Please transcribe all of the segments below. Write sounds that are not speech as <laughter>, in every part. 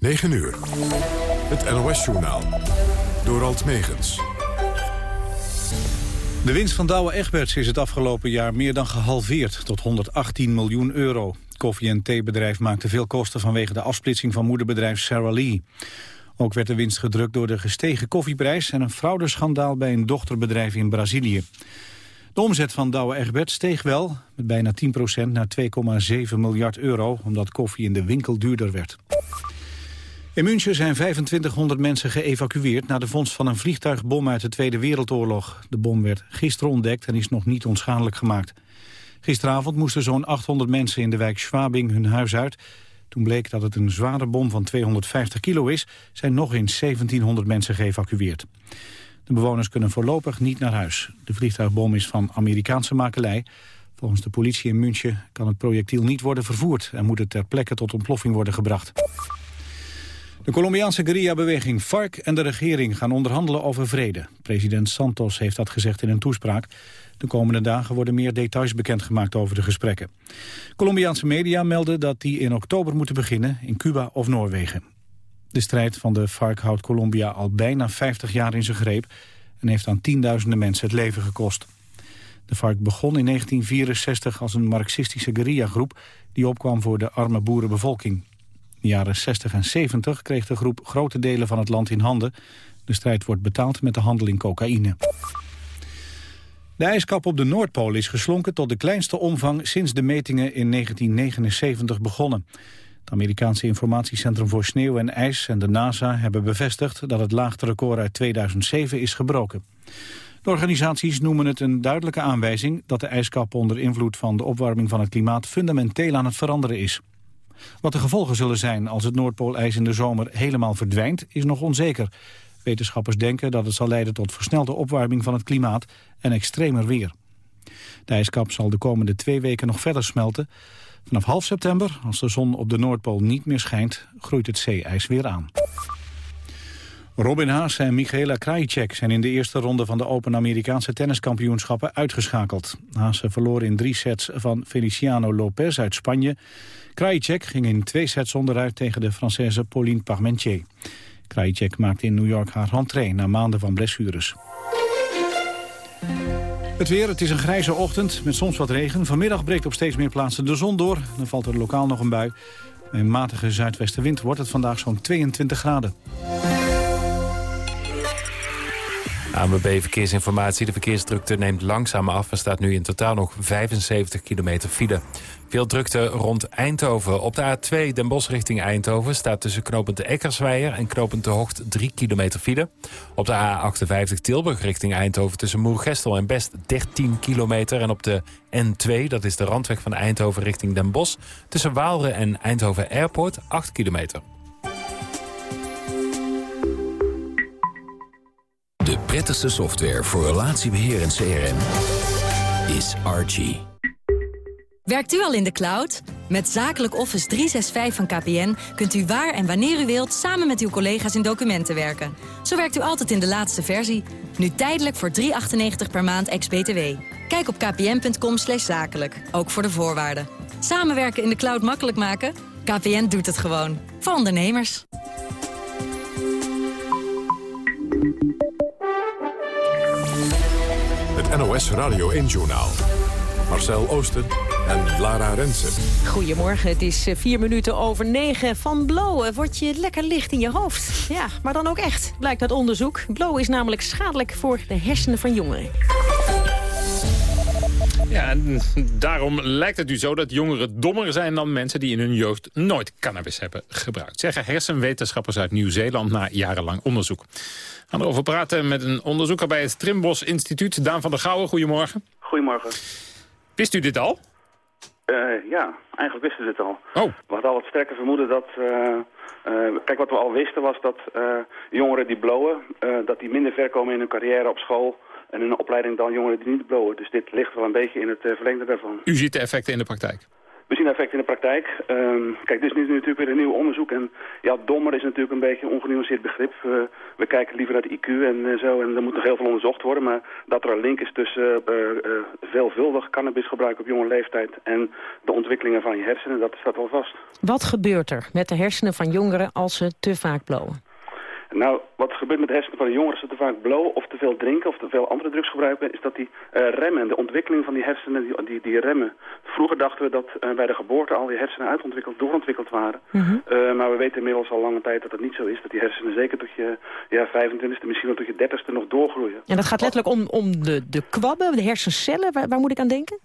9 uur. Het NOS-journaal. Door Alt Megens. De winst van Douwe Egberts is het afgelopen jaar meer dan gehalveerd... tot 118 miljoen euro. Koffie- en theebedrijf maakte veel kosten vanwege de afsplitsing van moederbedrijf Sarah Lee. Ook werd de winst gedrukt door de gestegen koffieprijs... en een fraudeschandaal bij een dochterbedrijf in Brazilië. De omzet van Douwe Egberts steeg wel, met bijna 10% naar 2,7 miljard euro... omdat koffie in de winkel duurder werd. In München zijn 2500 mensen geëvacueerd... na de vondst van een vliegtuigbom uit de Tweede Wereldoorlog. De bom werd gisteren ontdekt en is nog niet onschadelijk gemaakt. Gisteravond moesten zo'n 800 mensen in de wijk Schwabing hun huis uit. Toen bleek dat het een zware bom van 250 kilo is... zijn nog eens 1700 mensen geëvacueerd. De bewoners kunnen voorlopig niet naar huis. De vliegtuigbom is van Amerikaanse makelij. Volgens de politie in München kan het projectiel niet worden vervoerd... en moet het ter plekke tot ontploffing worden gebracht. De Colombiaanse guerrilla-beweging FARC en de regering gaan onderhandelen over vrede. President Santos heeft dat gezegd in een toespraak. De komende dagen worden meer details bekendgemaakt over de gesprekken. Colombiaanse media melden dat die in oktober moeten beginnen in Cuba of Noorwegen. De strijd van de FARC houdt Colombia al bijna 50 jaar in zijn greep... en heeft aan tienduizenden mensen het leven gekost. De FARC begon in 1964 als een marxistische guerrillagroep... die opkwam voor de arme boerenbevolking. In de jaren 60 en 70 kreeg de groep grote delen van het land in handen. De strijd wordt betaald met de handel in cocaïne. De ijskap op de Noordpool is geslonken tot de kleinste omvang sinds de metingen in 1979 begonnen. Het Amerikaanse informatiecentrum voor sneeuw en ijs en de NASA hebben bevestigd dat het laagste record uit 2007 is gebroken. De organisaties noemen het een duidelijke aanwijzing dat de ijskap onder invloed van de opwarming van het klimaat fundamenteel aan het veranderen is. Wat de gevolgen zullen zijn als het Noordpoolijs in de zomer helemaal verdwijnt is nog onzeker. Wetenschappers denken dat het zal leiden tot versnelde opwarming van het klimaat en extremer weer. De ijskap zal de komende twee weken nog verder smelten. Vanaf half september, als de zon op de Noordpool niet meer schijnt, groeit het zeeijs weer aan. Robin Haas en Michaela Krajicek zijn in de eerste ronde van de Open Amerikaanse tenniskampioenschappen uitgeschakeld. Haas verloor in drie sets van Feliciano Lopez uit Spanje. Krajicek ging in twee sets onderuit tegen de Française Pauline Parmentier. Krajicek maakte in New York haar rentree na maanden van blessures. Het weer, het is een grijze ochtend met soms wat regen. Vanmiddag breekt op steeds meer plaatsen de zon door. Dan valt er lokaal nog een bui. Bij een matige zuidwestenwind wordt het vandaag zo'n 22 graden. ANWB Verkeersinformatie. De verkeersdrukte neemt langzaam af. Er staat nu in totaal nog 75 kilometer file. Veel drukte rond Eindhoven. Op de A2 Den Bosch richting Eindhoven staat tussen knooppunt de Eckersweijer en knooppunt Hocht 3 kilometer file. Op de A58 Tilburg richting Eindhoven tussen Moergestel en Best 13 kilometer. En op de N2, dat is de randweg van Eindhoven richting Den Bosch, tussen Waalre en Eindhoven Airport 8 kilometer. De prettigste software voor relatiebeheer en CRM is Archie. Werkt u al in de cloud? Met Zakelijk Office 365 van KPN kunt u waar en wanneer u wilt... samen met uw collega's in documenten werken. Zo werkt u altijd in de laatste versie. Nu tijdelijk voor 3,98 per maand ex-BTW. Kijk op kpn.com zakelijk, ook voor de voorwaarden. Samenwerken in de cloud makkelijk maken? KPN doet het gewoon. Voor ondernemers. NOS Radio 1-journaal. Marcel Oosten en Lara Rensen. Goedemorgen, het is eh, vier minuten over negen. Van blowen word je lekker licht in je hoofd. Ja, maar dan ook echt, blijkt uit onderzoek. Blowen is namelijk schadelijk voor de hersenen van jongeren. Ja, en daarom lijkt het nu zo dat jongeren dommer zijn dan mensen die in hun jeugd nooit cannabis hebben gebruikt. Zeggen hersenwetenschappers uit Nieuw-Zeeland na jarenlang onderzoek. We gaan erover praten met een onderzoeker bij het Trimbos Instituut. Daan van der Gouwen, goedemorgen. Goedemorgen. Wist u dit al? Uh, ja, eigenlijk wisten we dit al. Oh. We hadden al het sterke vermoeden dat... Uh, uh, kijk, wat we al wisten was dat jongeren die blowen... dat die minder ver komen in hun carrière op school... en in een opleiding dan jongeren die niet blowen. Dus dit ligt wel een beetje in het verlengde daarvan. U ziet de effecten in de praktijk? We zien effect in de praktijk. Ehm, kijk, dit is nu natuurlijk weer een nieuw onderzoek. En ja, dommer is natuurlijk een beetje een ongenuanceerd begrip. we kijken liever naar de IQ en zo. En er moet nog heel veel onderzocht worden. Maar dat er een link is tussen veelvuldig cannabisgebruik op jonge leeftijd... en de ontwikkelingen van je hersenen, dat staat wel vast. Wat gebeurt er met de hersenen van jongeren als ze te vaak blowen? Nou, wat gebeurt met de hersenen van de jongeren ze te vaak blowen of te veel drinken of te veel andere drugs gebruiken, is dat die uh, remmen, de ontwikkeling van die hersenen, die, die, die remmen. Vroeger dachten we dat uh, bij de geboorte al die hersenen uitontwikkeld, doorontwikkeld waren. Mhm. uh, maar we weten inmiddels al lange tijd dat het niet zo is. Dat die hersenen zeker tot je ja, 25e, misschien wel tot je 30e nog doorgroeien. En dat gaat letterlijk om, om de, de kwabben, de hersencellen, waar, waar moet ik aan denken?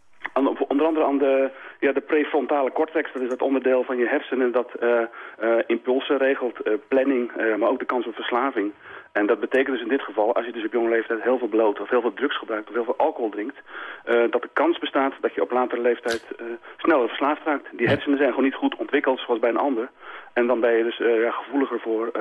Onder andere aan de, ja, de prefrontale cortex, dat is dat onderdeel van je hersenen dat uh, uh, impulsen regelt, uh, planning, maar ook de kans op verslaving. En dat betekent dus in dit geval, als je dus op jonge leeftijd heel veel bloot of heel veel drugs gebruikt of heel veel alcohol drinkt, dat de kans bestaat dat je op latere leeftijd sneller verslaafd raakt. Die hersenen zijn gewoon niet goed ontwikkeld zoals bij een ander. En dan ben je dus ja, gevoeliger voor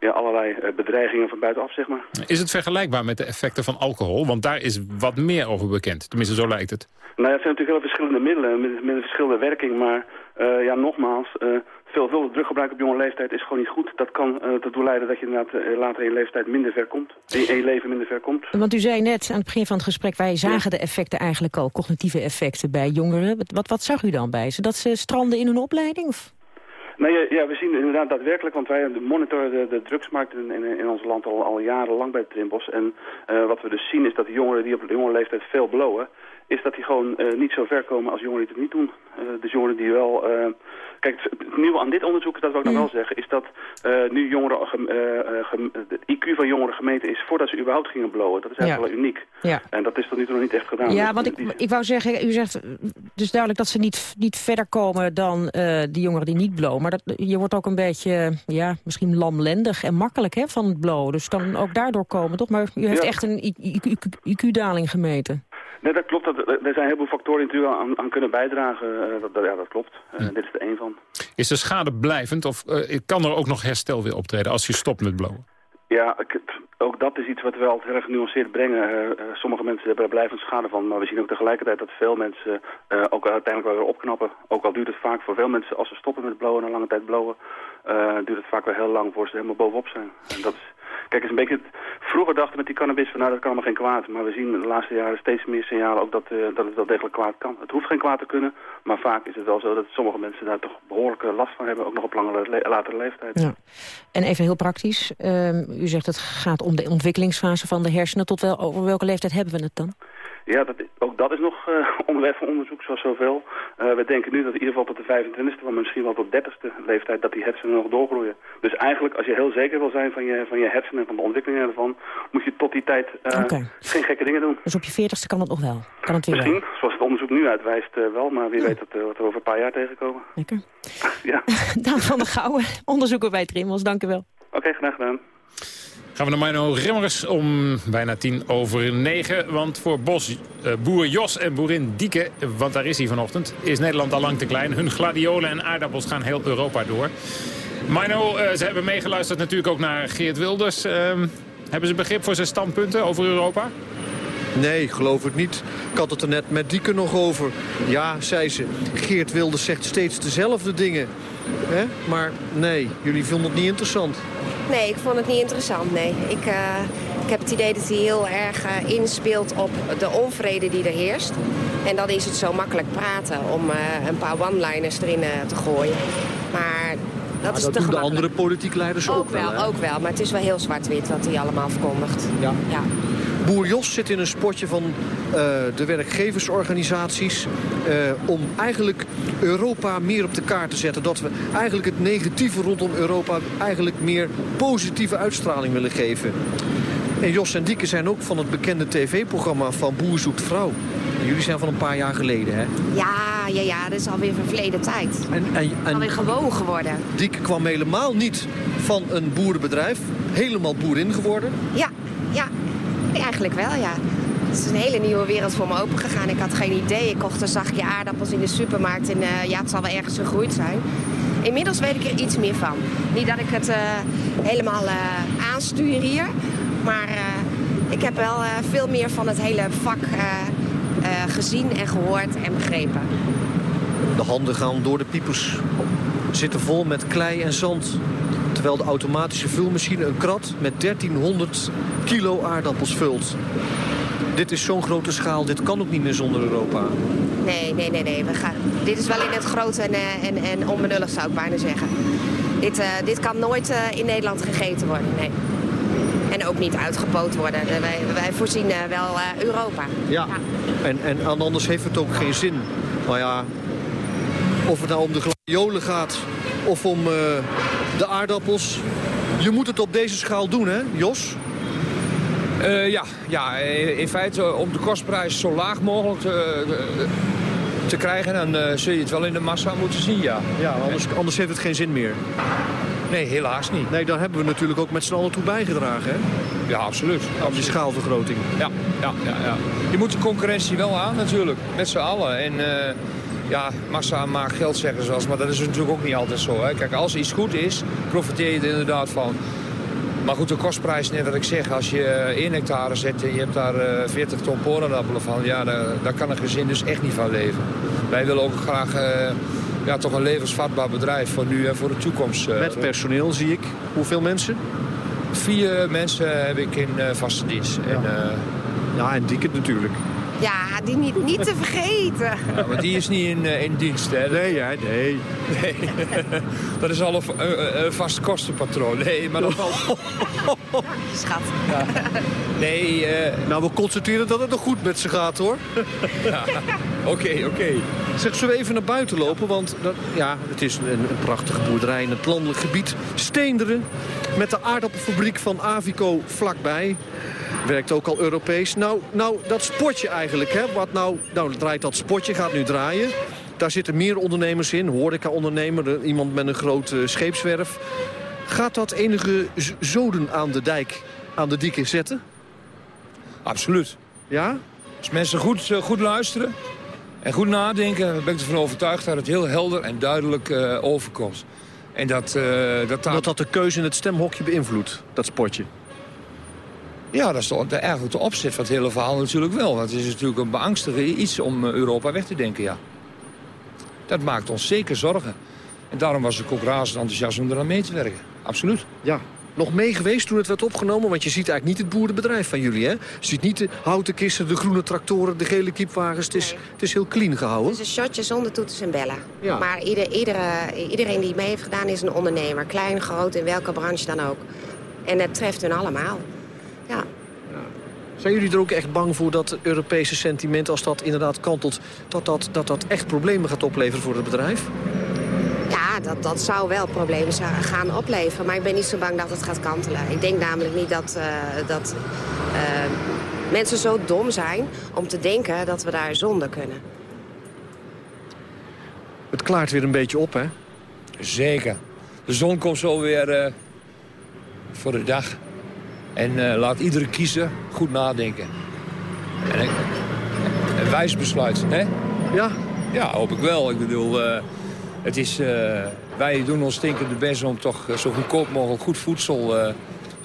ja, allerlei bedreigingen van buitenaf, zeg maar. Is het vergelijkbaar met de effecten van alcohol? Want daar is wat meer over bekend. Tenminste, zo lijkt het. Nou ja, het zijn natuurlijk heel verschillende middelen met, met een verschillende werking. Maar ja, nogmaals, veelvuldig druggebruik op jonge leeftijd is gewoon niet goed. Dat kan ertoe leiden dat je inderdaad later in je leeftijd minder ver komt. In je leven minder ver komt. Want u zei net aan het begin van het gesprek, wij zagen de effecten eigenlijk al, cognitieve effecten bij jongeren. Wat, wat zag u dan bij ze? Dat ze stranden in hun opleiding? Of? Nee, ja, ja, we zien inderdaad daadwerkelijk, want wij monitoren de, de drugsmarkt in, in, in, ons land al, al jarenlang bij Trimbos. En uh, wat we dus zien is dat de jongeren die op jonge leeftijd veel blowen, is dat die gewoon uh, niet zo ver komen als jongeren die het niet doen. Uh, dus jongeren die wel... Uh, kijk, het nieuwe aan dit onderzoek, dat wil ik nog wel zeggen, is dat nu jongeren, de IQ van jongeren gemeten is voordat ze überhaupt gingen blowen. Dat is eigenlijk ja. wel uniek. Ja. En dat is tot nu toe nog niet echt gedaan. Ja, want ik, ik wou zeggen, u zegt dus duidelijk dat ze niet, niet verder komen dan die jongeren die niet blowen. Maar dat, je wordt ook een beetje, ja, misschien lamlendig en makkelijk hè, van het blowen. Dus kan ook daardoor komen, toch? Maar u heeft Ja. echt een IQ-daling gemeten. Nee, dat klopt. Dat, er zijn heel veel factoren die natuurlijk aan, aan kunnen bijdragen. Uh, dat, dat, ja, dat klopt. Uh, dit is er één van. Is de schade blijvend of uh, kan er ook nog herstel weer optreden als je stopt met blowen? Ja, ook dat is iets wat we altijd heel erg genuanceerd brengen. Uh, sommige mensen hebben er blijvend schade van, maar we zien ook tegelijkertijd dat veel mensen ook uiteindelijk wel weer opknappen. Ook al duurt het vaak voor veel mensen, als ze stoppen met blowen, een lange tijd blowen, uh, duurt het vaak wel heel lang voor ze helemaal bovenop zijn. En dat is, kijk, is een beetje, vroeger dachten we met die cannabis van nou dat kan allemaal geen kwaad, maar we zien de laatste jaren steeds meer signalen ook dat, dat het wel degelijk kwaad kan. Het hoeft geen kwaad te kunnen, maar vaak is het wel zo dat sommige mensen daar toch behoorlijke last van hebben, ook nog op langere, latere leeftijd. Ja. En even heel praktisch, u zegt het gaat om de ontwikkelingsfase van de hersenen. Tot wel, over welke leeftijd hebben we het dan? Ja, dat, ook dat is nog uh, <laughs> onderwerp van onderzoek, zoals zoveel. Uh, we denken nu dat in ieder geval tot de 25e, maar misschien wel tot 30e leeftijd, dat die hersenen nog doorgroeien. Dus eigenlijk, als je heel zeker wil zijn van je, van je hersenen en van de ontwikkeling ervan, moet je tot die tijd uh, okay. geen gekke dingen doen. Dus op je 40ste kan het nog wel? Kan het weer misschien, wel? zoals het onderzoek nu uitwijst wel, maar wie ja. weet dat we er over een paar jaar tegenkomen. Lekker. <laughs> ja. <laughs> Daan van der Gouwen, onderzoeker bij Trimmels, dank u wel. Oké, okay, graag gedaan. Gaan we naar Mino Rimmers om bijna tien over negen. Want voor Bos, uh, boer Jos en boerin Dieke, want daar is hij vanochtend... is Nederland al lang te klein. Hun gladiolen en aardappels gaan heel Europa door. Mino, uh, ze hebben meegeluisterd natuurlijk ook naar Geert Wilders. Uh, hebben ze begrip voor zijn standpunten over Europa? Nee, geloof het niet. Ik had het er net met Dieke nog over. Ja, zei ze, Geert Wilders zegt steeds dezelfde dingen. Hè? Maar nee, jullie vonden het niet interessant. Nee, ik vond het niet interessant, nee. Ik, uh, ik heb het idee dat hij heel erg uh, inspeelt op de onvrede die er heerst. En dan is het zo makkelijk praten om uh, een paar one-liners erin te gooien. Maar dat ja, is dat doen de andere politiek leiders ook, ook wel. wel ook wel, maar het is wel heel zwart-wit wat hij allemaal verkondigt. Ja. ja. Boer Jos zit in een spotje van uh, de werkgeversorganisaties... Uh, om eigenlijk Europa meer op de kaart te zetten. Dat we eigenlijk het negatieve rondom Europa... eigenlijk meer positieve uitstraling willen geven. En Jos en Dieke zijn ook van het bekende tv-programma van Boer zoekt vrouw. En jullie zijn van een paar jaar geleden, hè? Ja, ja, ja, dat is alweer verleden tijd. En, en, en alweer gewoon geworden. Dieke kwam helemaal niet van een boerenbedrijf. Helemaal boerin geworden. Ja, ja. Eigenlijk wel, ja. Het is een hele nieuwe wereld voor me opengegaan. Ik had geen idee. Ik kocht een zakje aardappels in de supermarkt en uh, ja, het zal wel ergens gegroeid zijn. Inmiddels weet ik er iets meer van. Niet dat ik het uh, helemaal uh, aanstuur hier, maar ik heb wel veel meer van het hele vak gezien en gehoord en begrepen. De handen gaan door de piepers. Zitten vol met klei en zand. Terwijl de automatische vulmachine een krat met 1300 kilo aardappels vult. Dit is zo'n grote schaal, dit kan ook niet meer zonder Europa. Nee, nee, nee, nee. We gaan, dit is wel in het groot en, eh, en, en onbenullig, zou ik bijna zeggen. Dit, uh, dit kan nooit uh, in Nederland gegeten worden, nee. En ook niet uitgepoot worden. Wij, wij voorzien uh, wel Europa. Ja, ja. En, en anders heeft het ook geen zin. Maar ja, of het nou om de gladiolen gaat of om de aardappels. Je moet het op deze schaal doen, hè, Jos? Uh, ja, ja, in feite om de kostprijs zo laag mogelijk te, te krijgen... dan uh, zul je het wel in de massa moeten zien, ja. Ja, anders, anders heeft het geen zin meer. Nee, helaas niet. Nee, daar hebben we natuurlijk ook met z'n allen toe bijgedragen, hè? Ja, absoluut. Op die schaalvergroting. Ja, ja, ja, ja. Je moet de concurrentie wel aan natuurlijk, met z'n allen. En uh, ja, massa maakt geld, zeggen ze wel maar dat is natuurlijk ook niet altijd zo. Hè. Kijk, als iets goed is, profiteer je er inderdaad van. Maar goed, de kostprijs, net wat ik zeg, als je 1 hectare zet en je hebt daar 40 ton porenappelen van, ja, daar, daar, kan een gezin dus echt niet van leven. Wij willen ook graag uh, ja, toch een levensvatbaar bedrijf voor nu en voor de toekomst. Uh, Met personeel zie ik. Hoeveel mensen? Vier mensen heb ik in uh, vaste dienst. Ja. En, ja, en natuurlijk. Ja, die niet, niet te vergeten. Ja, maar die is niet in, uh, in dienst, hè? Nee, ja, nee. nee. <laughs> dat is al een, uh, uh, vast kostenpatroon. Nee, maar dat valt... <laughs> Schat. Ja. Nee, Nou, we constateren dat het nog goed met ze gaat, hoor. <laughs> ja, oké, oké. Okay, okay. Zeg, zullen we even naar buiten lopen? Want dat, ja, het is een, een prachtige boerderij in het landelijk gebied. Steenderen, met de aardappelfabriek van Avico vlakbij. Werkt ook al Europees. Nou, nou dat spotje eigenlijk, hè, wat nou, nou draait dat spotje, gaat nu draaien. Daar zitten meer ondernemers in, horeca-ondernemer, iemand met een grote scheepswerf. Gaat dat enige zoden aan de dijk, aan de dikke zetten? Absoluut. Ja? Als mensen goed, goed luisteren en goed nadenken... ben ik ervan overtuigd dat het heel helder en duidelijk uh, overkomt. En dat, dat, dat dat de keuze in het stemhokje beïnvloedt, dat spotje. Ja, dat is de, eigenlijk de opzet van het hele verhaal natuurlijk wel. Want het is natuurlijk een beangstige iets om Europa weg te denken, ja. Dat maakt ons zeker zorgen. En daarom was ik ook razend enthousiast om eraan mee te werken. Absoluut. Ja, nog mee geweest toen het werd opgenomen? Want je ziet eigenlijk niet het boerenbedrijf van jullie, hè? Je ziet niet de houten kisten, de groene tractoren, de gele kiepwagens. Het is, het is heel clean gehouden. Het is een shotje zonder toeters en bellen. Ja. Maar ieder, iedere, iedereen die mee heeft gedaan is een ondernemer. Klein, groot, in welke branche dan ook. En het treft hun allemaal. Ja. Zijn jullie er ook echt bang voor dat het Europese sentiment, als dat inderdaad kantelt... dat dat, dat, dat echt problemen gaat opleveren voor het bedrijf? Ja, dat, dat zou wel problemen gaan opleveren. Maar ik ben niet zo bang dat het gaat kantelen. Ik denk namelijk niet dat, uh, dat uh, mensen zo dom zijn om te denken dat we daar zonder kunnen. Het klaart weer een beetje op, hè? Zeker. De zon komt zo weer uh, voor de dag. En uh, laat iedere kiezer goed nadenken. En een, een wijs besluit, hè? Ja? Ja, hoop ik wel. Ik bedoel, uh, het is, uh, wij doen ons stinkende best om toch zo goedkoop mogelijk goed voedsel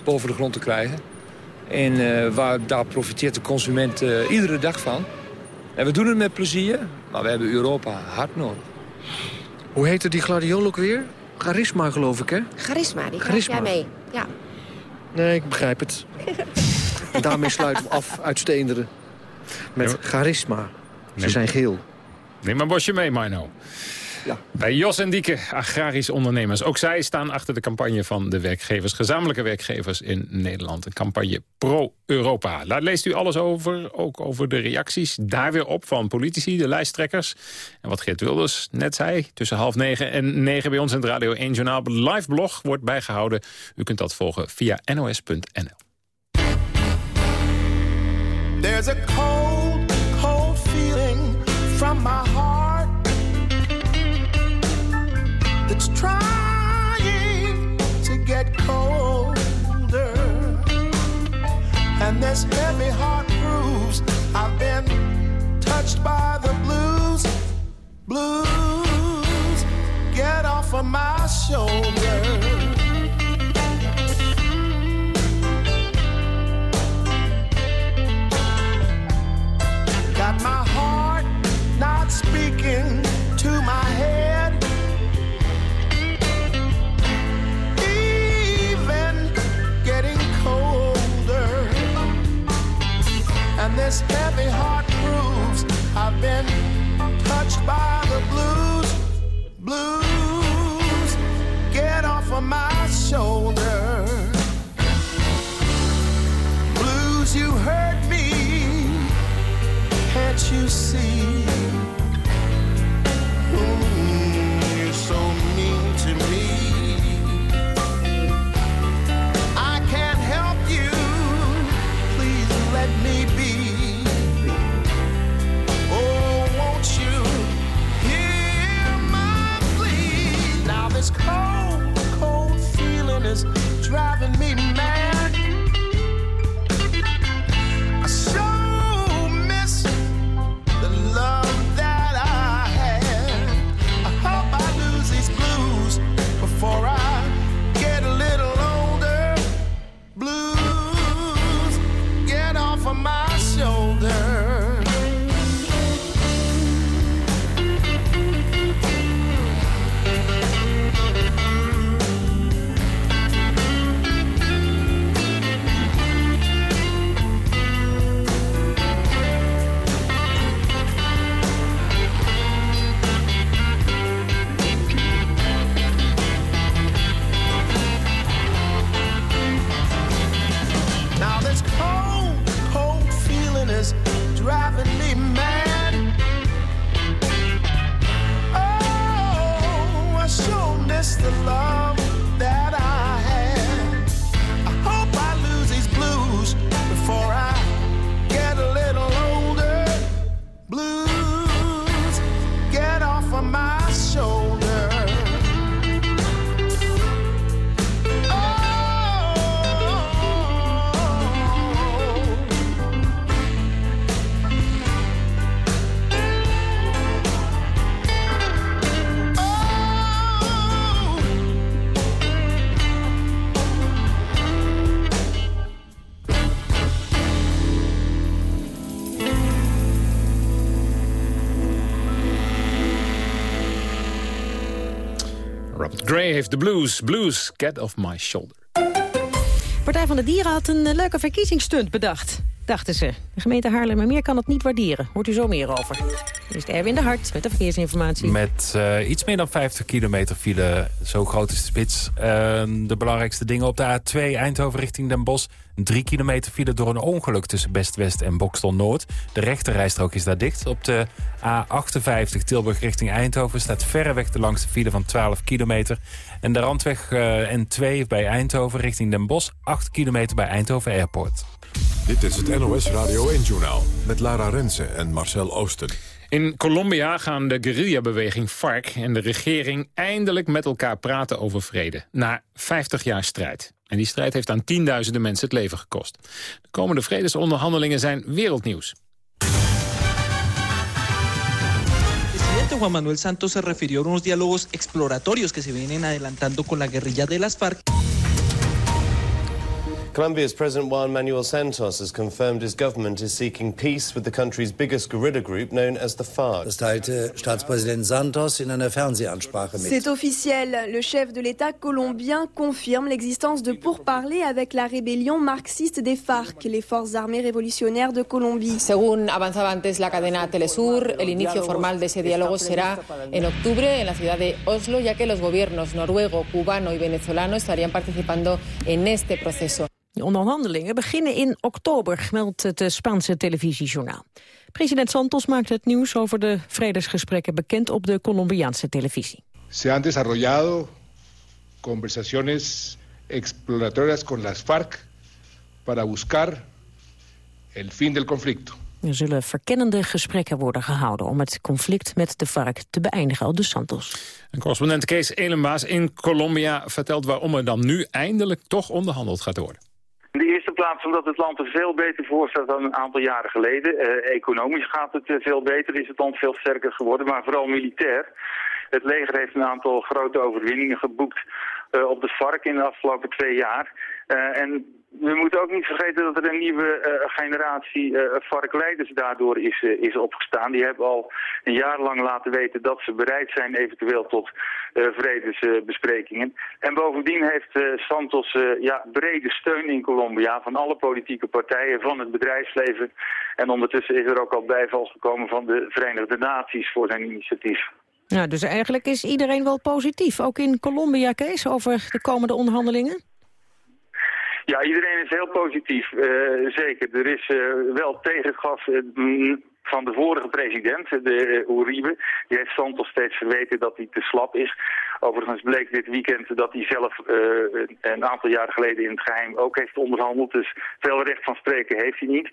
boven de grond te krijgen. En waar, daar profiteert de consument iedere dag van. En we doen het met plezier, maar we hebben Europa hard nodig. Hoe heette die gladiool ook weer? Charisma, geloof ik, hè? Charisma, die krijg jij mee. Ja. Nee, ik begrijp het. en <laughs> daarmee sluiten we af uit Steenderen. Met charisma. Ze zijn geel. Neem maar een bosje mee, Marno. Ja. Bij Jos en Dieke, agrarische ondernemers. Ook zij staan achter de campagne van de werkgevers, gezamenlijke werkgevers in Nederland. Een campagne pro-Europa. Daar leest u alles over, ook over de reacties daar weer op van politici, de lijsttrekkers. En wat Geert Wilders net zei, tussen half negen en negen bij ons in het Radio 1 Journaal. Live blog wordt bijgehouden. U kunt dat volgen via nos.nl. There's a cold, cold feeling from my heart. Get colder. And this heavy heart proves I've been touched by the blues. Blues, get off of my shoulder. this heavy heart proves I've been touched by the blues, blues. Heeft de blues. Blues, get off my shoulder. Partij van de Dieren had een eh, leuke verkiezingsstunt bedacht. Dachten ze. De gemeente Haarlemmermeer kan het niet waarderen. Hoort u zo meer over. Dit is Erwin de Hart met de verkeersinformatie. Met uh, iets meer dan 50 kilometer file. Zo groot is de spits. Uh, de belangrijkste dingen op de A2 Eindhoven richting Den Bosch. Drie kilometer file door een ongeluk tussen Best-West en Bokstel-Noord. De rechterrijstrook is daar dicht. Op de A58 Tilburg richting Eindhoven staat verreweg de langste file van 12 kilometer. En de randweg uh, N2 bij Eindhoven richting Den Bosch. 8 kilometer bij Eindhoven Airport. Dit is het NOS Radio 1-journaal met Lara Rensen en Marcel Oosten. In Colombia gaan de guerrillabeweging FARC en de regering eindelijk met elkaar praten over vrede. Na 50 jaar strijd. En die strijd heeft aan tienduizenden mensen het leven gekost. De komende vredesonderhandelingen zijn wereldnieuws. Juan Manuel Santos se refirió a unos diálogos exploratorios que se vienen adelantando con la guerrilla de las FARC. Colombia's President Juan Manuel Santos has confirmed his government is seeking peace with the country's biggest guerrilla group known as the FARC. Das teilte Staatspräsident Santos in einer Fernsehansprache mit. C'est officiel. Le chef de l'État colombien confirme l'existence de pourparlers avec la rébellion marxiste des FARC, les forces armées révolutionnaires de Colombie. Según avanzaba antes la cadena Telesur, el inicio formal de ese diálogo será en octubre en la ciudad de Oslo, ya que los gobiernos noruego, cubano y venezolano estarían participando en este proceso. De onderhandelingen beginnen in oktober, meldt het Spaanse televisiejournaal. President Santos maakt het nieuws over de vredesgesprekken bekend op de Colombiaanse televisie. Se han desarrollado conversaciones exploratorias con las FARC para buscar el fin del conflicto. Er zullen verkennende gesprekken worden gehouden om het conflict met de FARC te beëindigen, al de Santos. En correspondent Kees Elenbaas in Colombia vertelt waarom er dan nu eindelijk toch onderhandeld gaat worden. In de eerste plaats omdat het land er veel beter voor staat dan een aantal jaren geleden. Uh, economisch gaat het uh, veel beter, is het land veel sterker geworden, maar vooral militair. Het leger heeft een aantal grote overwinningen geboekt uh, op de FARC in de afgelopen twee jaar. en we moeten ook niet vergeten dat er een nieuwe uh, generatie uh, varkleiders daardoor is, uh, is opgestaan. Die hebben al een jaar lang laten weten dat ze bereid zijn eventueel tot vredesbesprekingen. en bovendien heeft Santos ja, brede steun in Colombia van alle politieke partijen, van het bedrijfsleven. En ondertussen is er ook al bijval gekomen van de Verenigde Naties voor zijn initiatief. Ja, dus eigenlijk is iedereen wel positief, ook in Colombia, Kees, over de komende onderhandelingen? Ja, iedereen is heel positief, uh, zeker. Er is uh, wel tegengas van de vorige president, de Uribe. Die heeft Santos steeds verweten dat hij te slap is. Overigens bleek dit weekend dat hij zelf een aantal jaren geleden in het geheim ook heeft onderhandeld. Dus veel recht van spreken heeft hij niet.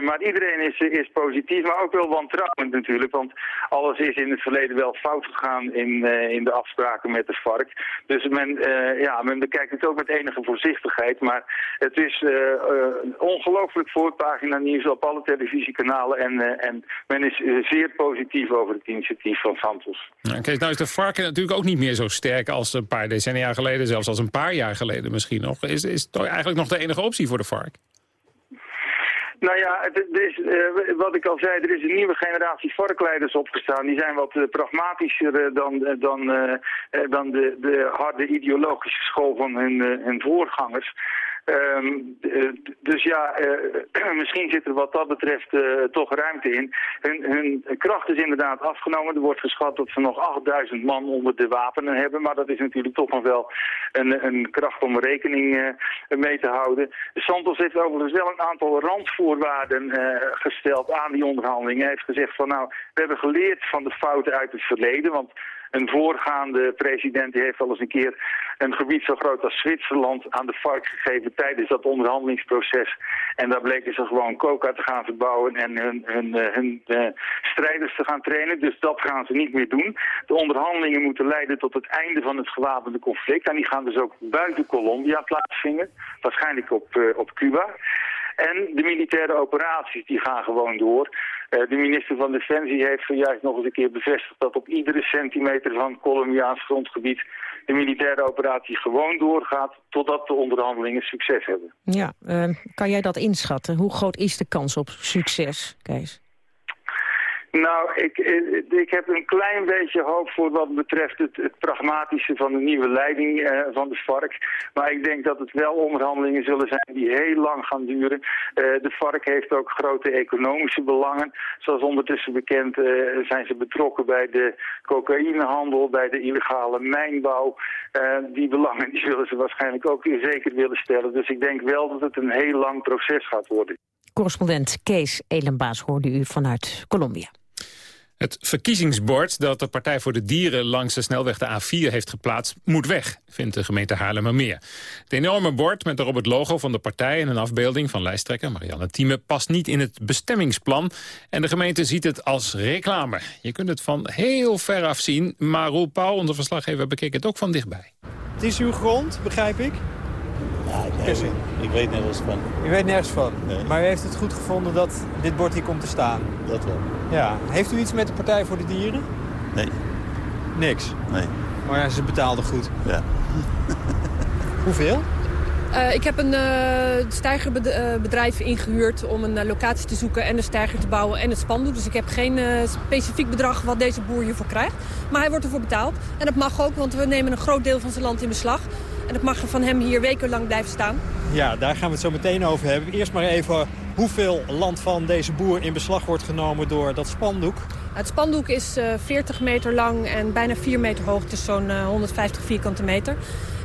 maar iedereen is, is positief, maar ook wel wantrouwend natuurlijk. Want alles is in het verleden wel fout gegaan in, in de afspraken met de FARC. Dus men, ja, men bekijkt het ook met enige voorzichtigheid. Maar het is ongelooflijk voorpagina nieuws op alle televisiekanalen. En en men is zeer positief over het initiatief van Santos. Kees, nou is de varken natuurlijk ook niet meer zo sterk als een paar decennia geleden, zelfs als een paar jaar geleden misschien nog. Is, is het eigenlijk nog de enige optie voor de vark? Nou ja, het, is, uh, wat ik al zei, er is een nieuwe generatie varkleiders opgestaan. Die zijn wat uh, pragmatischer uh, dan, dan, dan de, de harde ideologische school van hun, hun voorgangers. Um, dus ja, uh, <clears throat> misschien zit er wat dat betreft uh, toch ruimte in. Hun, hun, kracht is inderdaad afgenomen. Er wordt geschat dat ze nog 8000 man onder de wapenen hebben. Maar dat is natuurlijk toch nog wel een, een kracht om rekening uh, mee te houden. Santos heeft overigens wel een aantal randvoorwaarden gesteld aan die onderhandelingen. Hij heeft gezegd van nou, we hebben geleerd van de fouten uit het verleden. Want een voorgaande president die heeft al eens een keer een gebied zo groot als Zwitserland aan de vark gegeven tijdens dat onderhandelingsproces. En daar bleken ze gewoon coca te gaan verbouwen en hun, hun, hun, hun uh, strijders te gaan trainen. Dus dat gaan ze niet meer doen. De onderhandelingen moeten leiden tot het einde van het gewapende conflict. En die gaan dus ook buiten Colombia plaatsvinden. Waarschijnlijk op, uh, op Cuba. En de militaire operaties die gaan gewoon door. Uh, de minister van Defensie heeft zojuist nog eens een keer bevestigd dat op iedere centimeter van Colombiaans grondgebied de militaire operatie gewoon doorgaat totdat de onderhandelingen succes hebben. Ja, uh, kan jij dat inschatten? Hoe groot is de kans op succes, Kees? Nou, ik, eh, ik heb een klein beetje hoop voor wat betreft het, pragmatische van de nieuwe leiding uh, van de FARC. Maar ik denk dat het wel onderhandelingen zullen zijn die heel lang gaan duren. Uh, de FARC heeft ook grote economische belangen. Zoals ondertussen bekend zijn ze betrokken bij de cocaïnehandel, bij de illegale mijnbouw. die belangen die <laughs> zullen ze waarschijnlijk ook zeker willen stellen. Dus ik denk wel dat het een heel lang proces gaat worden. Correspondent Kees Elenbaas hoorde u vanuit Colombia. Het verkiezingsbord dat de Partij voor de Dieren langs de snelweg de A4 heeft geplaatst, moet weg, vindt de gemeente Haarlemmermeer. Het enorme bord met daarop het logo van de partij en een afbeelding van lijsttrekker Marianne Thieme past niet in het bestemmingsplan en de gemeente ziet het als reclame. Je kunt het van heel ver af zien, maar Roel Pauw, onze verslaggever, bekeek het ook van dichtbij. Het is uw grond, begrijp ik? Nee, ik weet nergens van. U weet nergens van? Nee. Maar u heeft het goed gevonden dat dit bord hier komt te staan? Dat wel. Ja. Heeft u iets met de Partij voor de Dieren? Nee. Niks? Nee. Maar ja, ze betaalden goed? Ja. Hoeveel? Uh, ik heb een uh, stijgerbedrijf ingehuurd om een locatie te zoeken en een stijger te bouwen en het spandoek. Dus ik heb geen specifiek bedrag wat deze boer hiervoor krijgt. Maar hij wordt ervoor betaald. En dat mag ook, want we nemen een groot deel van zijn land in beslag. En het mag van hem hier wekenlang blijven staan. Ja, daar gaan we het zo meteen over hebben. Eerst maar even hoeveel land van deze boer in beslag wordt genomen door dat spandoek. Het spandoek is 40 meter lang en bijna 4 meter hoog. Het is zo'n 150 vierkante meter.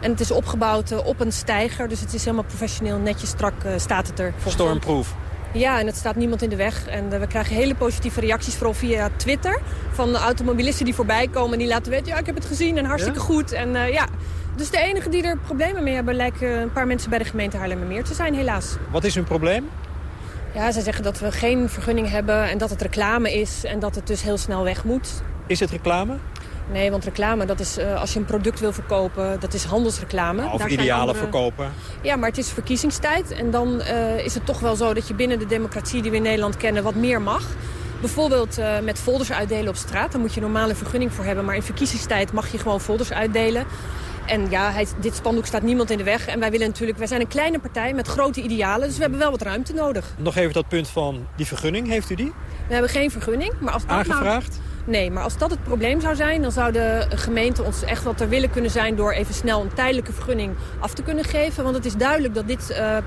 En het is opgebouwd eh, op een steiger, dus het is helemaal professioneel, netjes strak staat het er. Stormproof. Ja, en het staat niemand in de weg. En uh, we krijgen hele positieve reacties, vooral via Twitter... van de automobilisten die voorbij komen en die laten weten... ja, ik heb het gezien en hartstikke ja? goed. En uh, ja, dus de enige die er problemen mee hebben... lijken een paar mensen bij de gemeente Haarlemmermeer te zijn, helaas. Wat is hun probleem? Ja, ze zeggen dat we geen vergunning hebben en dat het reclame is... en dat het dus heel snel weg moet. Is het reclame? Nee, want reclame, dat is uh, als je een product wil verkopen, dat is handelsreclame. Of Daar idealen andere... verkopen. Ja, maar het is verkiezingstijd. En dan uh, is het toch wel zo dat je binnen de democratie die we in Nederland kennen wat meer mag. Bijvoorbeeld uh, met folders uitdelen op straat. Daar moet je normale een vergunning voor hebben. Maar in verkiezingstijd mag je gewoon folders uitdelen. En ja, hij, dit spandoek staat niemand in de weg. En wij willen natuurlijk, wij zijn een kleine partij met grote idealen. Dus we hebben wel wat ruimte nodig. Nog even dat punt van die vergunning. Heeft u die? We hebben geen vergunning. Maar als Aangevraagd? Nou, Nee, maar als dat het probleem zou zijn... dan zou de gemeente ons echt wat ter willen kunnen zijn... door even snel een tijdelijke vergunning af te kunnen geven. Want het is duidelijk dat dit uh,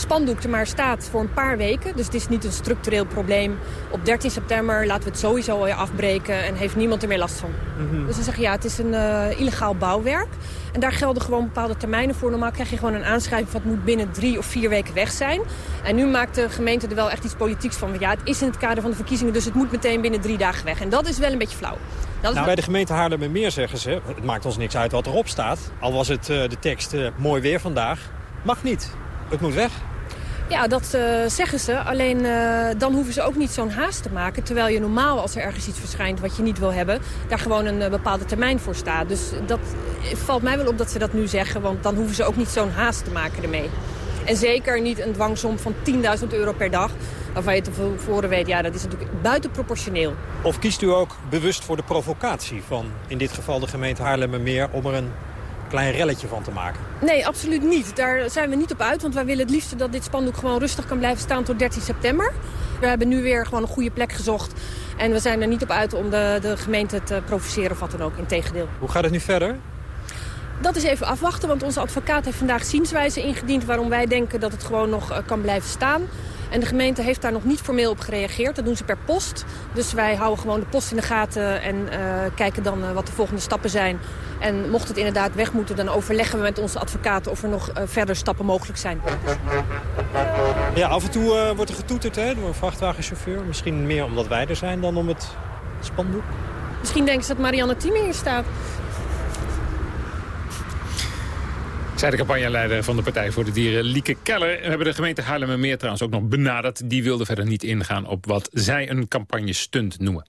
spandoek er maar staat voor een paar weken. Dus het is niet een structureel probleem. Op 13 september laten we het sowieso alweer afbreken... en heeft niemand er meer last van. Mm -hmm. Dus dan zeggen ja, het is een uh, illegaal bouwwerk. En daar gelden gewoon bepaalde termijnen voor. Normaal krijg je gewoon een aanschrijving van het moet binnen drie of vier weken weg zijn. En nu maakt de gemeente er wel echt iets politieks van. Ja, het is in het kader van de verkiezingen, dus het moet meteen binnen drie dagen weg. En dat is wel een beetje flauw. Dat nou, bij de gemeente Haarlemmermeer zeggen ze, het maakt ons niks uit wat erop staat. Al was het uh, de tekst uh, mooi weer vandaag. Mag niet. Het moet weg. Ja, dat uh, zeggen ze. Alleen uh, dan hoeven ze ook niet zo'n haast te maken. Terwijl je normaal, als er ergens iets verschijnt wat je niet wil hebben... daar gewoon een uh, bepaalde termijn voor staat. Dus dat valt mij wel op dat ze dat nu zeggen. Want dan hoeven ze ook niet zo'n haast te maken ermee. En zeker niet een dwangsom van 10.000 euro per dag. Waarvan je tevoren weet, ja, dat is natuurlijk buitenproportioneel. Of kiest u ook bewust voor de provocatie van, in dit geval de gemeente Haarlemmermeer... om er een klein relletje van te maken? Nee, absoluut niet. Daar zijn we niet op uit. Want wij willen het liefst dat dit spandoek gewoon rustig kan blijven staan tot 13 september. We hebben nu weer gewoon een goede plek gezocht. En we zijn er niet op uit om de, de gemeente te provoceren of wat dan ook. Integendeel. Hoe gaat het nu verder? Dat is even afwachten, want onze advocaat heeft vandaag zienswijze ingediend... waarom wij denken dat het gewoon nog kan blijven staan. En de gemeente heeft daar nog niet formeel op gereageerd. Dat doen ze per post. Dus wij houden gewoon de post in de gaten en uh, kijken dan uh, wat de volgende stappen zijn. En mocht het inderdaad weg moeten, dan overleggen we met onze advocaten... of er nog uh, verder stappen mogelijk zijn. Ja, af en toe wordt er getoeterd hè, door een vrachtwagenchauffeur. Misschien meer omdat wij er zijn dan om het spandoek. Misschien denken ze dat Marianne Thieme hier staat. Zij de campagneleider van de Partij voor de Dieren, Lieke Keller. Hebben de gemeente Haarlemmermeer trouwens ook nog benaderd. Die wilde verder niet ingaan op wat zij een campagne-stunt noemen.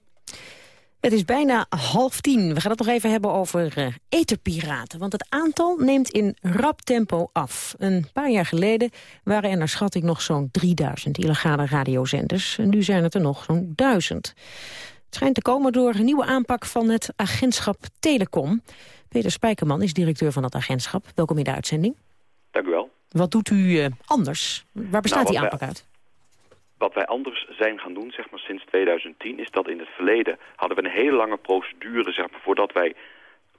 Het is bijna half tien. We gaan het nog even hebben over uh, eterpiraten. Want het aantal neemt in rap tempo af. Een paar jaar geleden waren er naar schatting nog zo'n 3000 illegale radiozenders. En nu zijn het er nog zo'n 1000. Het schijnt te komen door een nieuwe aanpak van het agentschap Telecom. Peter Spijkerman is directeur van dat agentschap. Welkom in de uitzending. Dank u wel. Wat doet u uh, anders? Waar bestaat nou, die aanpak uit? wat wij anders zijn gaan doen, zeg maar sinds 2010, is dat in het verleden hadden we een hele lange procedure, zeg maar, voordat wij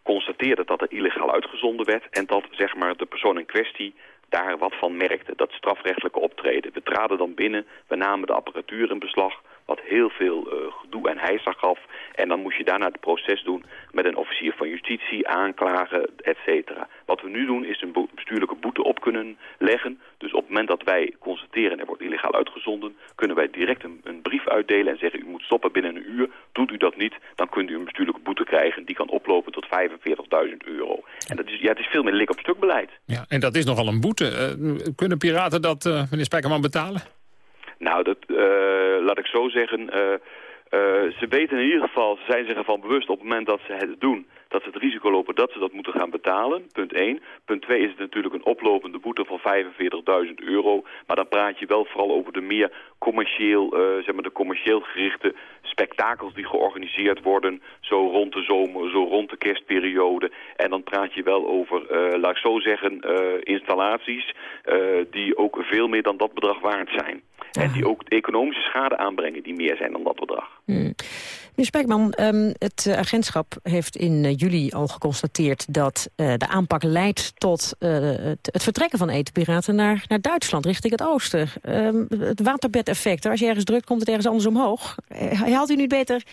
constateerden dat er illegaal uitgezonden werd en dat, zeg maar, de persoon in kwestie daar wat van merkte, dat strafrechtelijke optreden. We traden dan binnen, we namen de apparatuur in beslag, wat heel veel uh, gedoe en heisa gaf. En dan moest je daarna het proces doen met een officier van justitie, aanklagen, et cetera. Wat we nu doen is een bestuurlijke boete op kunnen leggen. Dus op het moment dat wij constateren er wordt illegaal uitgezonden... kunnen wij direct een, een brief uitdelen en zeggen... u moet stoppen binnen een uur. Doet u dat niet, dan kunt u een bestuurlijke boete krijgen. Die kan oplopen tot 45.000 euro. En dat is, ja, het is veel meer lik op stuk beleid. Ja, en dat is nogal een boete. Uh, kunnen piraten dat, uh, meneer Spijkerman, betalen? Nou, dat, uh, laat ik zo zeggen... Uh, ze weten in ieder geval, ze zijn zich ervan bewust op het moment dat ze het doen dat ze het risico lopen dat ze dat moeten gaan betalen. Punt 1. Punt 2 is het natuurlijk een oplopende boete van 45.000 euro. Maar dan praat je wel vooral over de meer commercieel, uh, zeg maar de commercieel gerichte spektakels die georganiseerd worden. Zo rond de zomer, zo rond de kerstperiode. En dan praat je wel over, uh, laat ik zo zeggen, uh, installaties die ook veel meer dan dat bedrag waard zijn. En die ook economische schade aanbrengen die meer zijn dan dat bedrag. Hmm. Meneer Spijkman, um, het agentschap heeft in uh, juli al geconstateerd... dat uh, de aanpak leidt tot het, het, vertrekken van etenpiraten naar, naar Duitsland, richting het oosten. Um, het waterbedeffect, als je ergens drukt, komt het ergens anders omhoog. haalt u niet beter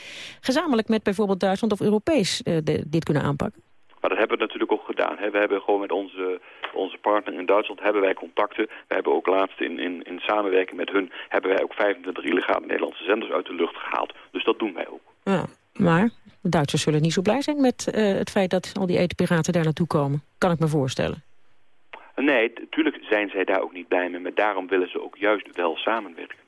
gezamenlijk met bijvoorbeeld Duitsland of Europees dit kunnen aanpakken? Maar dat hebben we natuurlijk ook gedaan. Hè. We hebben gewoon met onze, onze partner in Duitsland hebben wij contacten. We hebben ook laatst in, in, in samenwerking met hun... hebben wij ook 25 illegale Nederlandse zenders uit de lucht gehaald. Dus dat doen wij ook. Ja, maar de Duitsers zullen niet zo blij zijn met uh, het feit dat al die etenpiraten daar naartoe komen. Kan ik me voorstellen. Nee, natuurlijk zijn zij daar ook niet blij mee. Maar daarom willen ze ook juist wel samenwerken.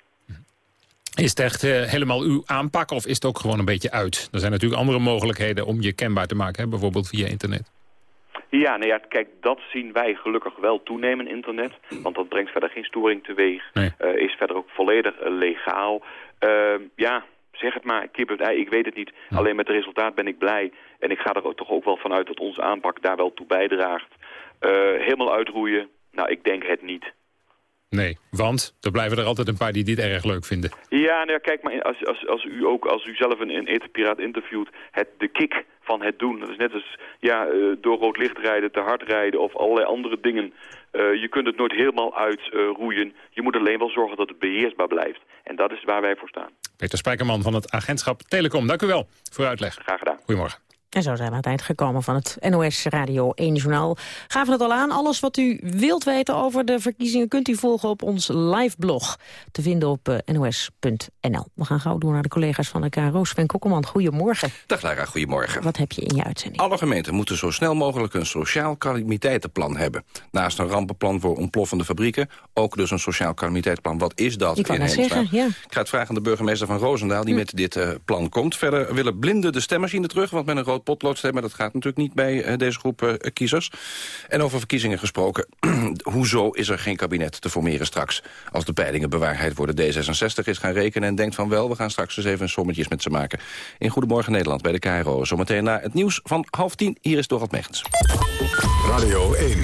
Is het echt uh, helemaal uw aanpak of is het ook gewoon een beetje uit? Er zijn natuurlijk andere mogelijkheden om je kenbaar te maken, hè? bijvoorbeeld via internet. Ja, nou ja, kijk, dat zien wij gelukkig wel toenemen internet. Want dat brengt verder geen storing teweeg. Nee. Uh, is verder ook volledig uh, legaal. ja, zeg het maar, kip het ei, ik weet het niet. Alleen met het resultaat ben ik blij. En ik ga er ook toch ook wel vanuit dat onze aanpak daar wel toe bijdraagt. helemaal uitroeien, nou, ik denk het niet. Nee, want er blijven er altijd een paar die dit erg leuk vinden. Ja, nou ja, kijk, maar als, als, als u ook als u zelf een, een etenpiraat interviewt, het, de kick van het doen. Dat is net als ja, uh, door rood licht rijden, te hard rijden of allerlei andere dingen. Uh, je kunt het nooit helemaal uitroeien. Uh, je moet alleen wel zorgen dat het beheersbaar blijft. En dat is waar wij voor staan. Peter Spijkerman van het agentschap Telecom, dank u wel voor uw uitleg. Graag gedaan. Goedemorgen. En zo zijn we aan het eind gekomen van het NOS Radio 1 Journaal. Gaven het al aan. Alles wat u wilt weten over de verkiezingen... kunt u volgen op ons live blog. Te vinden op uh, nos.nl. We gaan gauw door naar de collega's van de KRO. Sven Kokkelman, goedemorgen. Dag Lara, goedemorgen. Wat heb je in je uitzending? Alle gemeenten moeten zo snel mogelijk een sociaal calamiteitenplan hebben. Naast een rampenplan voor ontploffende fabrieken... ook dus een sociaal calamiteitenplan. Wat is dat Ik kan in zeggen, ja. Ik ga het vragen aan de burgemeester van Roosendaal... die hm. met dit uh, plan komt. Verder willen blinden de stemmachine terug... want met een rood potlood stemmen. Dat gaat natuurlijk niet bij uh, deze groep uh, kiezers. En over verkiezingen gesproken. <clears throat> Hoezo is er geen kabinet te formeren straks? Als de peilingen bewaarheid worden D66 is gaan rekenen... en denkt van wel, we gaan straks eens even sommetjes met ze maken. In Goedemorgen Nederland bij de KRO. Zometeen na het nieuws van half tien. Hier is Dorot Megens. Radio 1,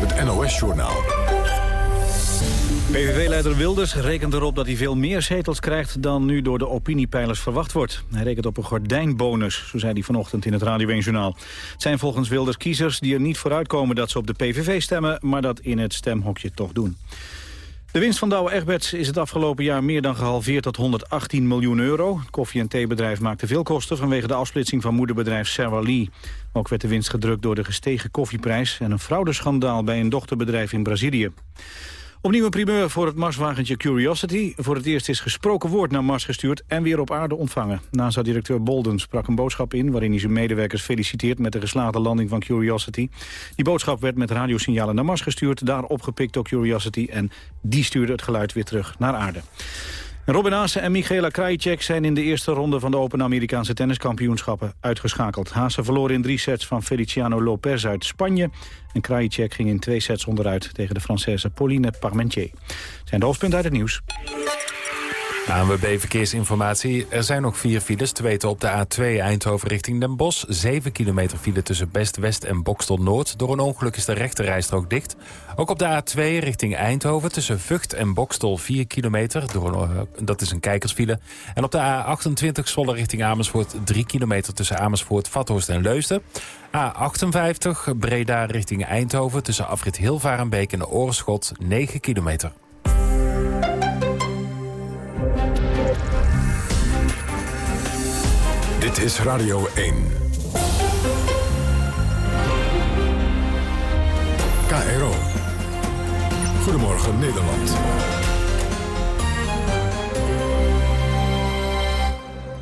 het NOS-journaal. PVV-leider Wilders rekent erop dat hij veel meer zetels krijgt... dan nu door de opiniepeilers verwacht wordt. Hij rekent op een gordijnbonus, zo zei hij vanochtend in het Radio 1-journaal. Het zijn volgens Wilders kiezers die er niet vooruitkomen dat ze op de PVV stemmen... maar dat in het stemhokje toch doen. De winst van Douwe Egberts is het afgelopen jaar meer dan gehalveerd tot 118 miljoen euro. Het koffie- en theebedrijf maakte veel kosten vanwege de afsplitsing van moederbedrijf Serwali. Ook werd de winst gedrukt door de gestegen koffieprijs en een fraudeschandaal bij een dochterbedrijf in Brazilië. Opnieuw een primeur voor het Marswagentje Curiosity. Voor het eerst is gesproken woord naar Mars gestuurd en weer op aarde ontvangen. NASA-directeur Bolden sprak een boodschap in... waarin hij zijn medewerkers feliciteert met de geslaagde landing van Curiosity. Die boodschap werd met radiosignalen naar Mars gestuurd... daar opgepikt door Curiosity en die stuurde het geluid weer terug naar aarde. Robin Haase en Michaela Krajicek zijn in de eerste ronde van de Open Amerikaanse tenniskampioenschappen uitgeschakeld. Haase verloor in drie sets van Feliciano Lopez uit Spanje. En Krajicek ging in twee sets onderuit tegen de Française Pauline Parmentier. Zijn de hoofdpunten uit het nieuws. ANWB Verkeersinformatie. Er zijn nog vier files te weten op de A2 Eindhoven richting Den Bosch. 7 kilometer file tussen Best-West en Bokstel Noord. Door een ongeluk is de rechterrijstrook dicht. Ook op de A2 richting Eindhoven tussen Vught en Bokstel 4 kilometer. Door een, eh, dat is een kijkersfile. En op de A28 Zwolle richting Amersfoort 3 kilometer tussen Amersfoort, Vathorst en Leusden. A58 Breda richting Eindhoven tussen Afrit Hilvarenbeek en de Oorschot 9 kilometer. Dit is Radio 1. KRO. Goedemorgen Nederland.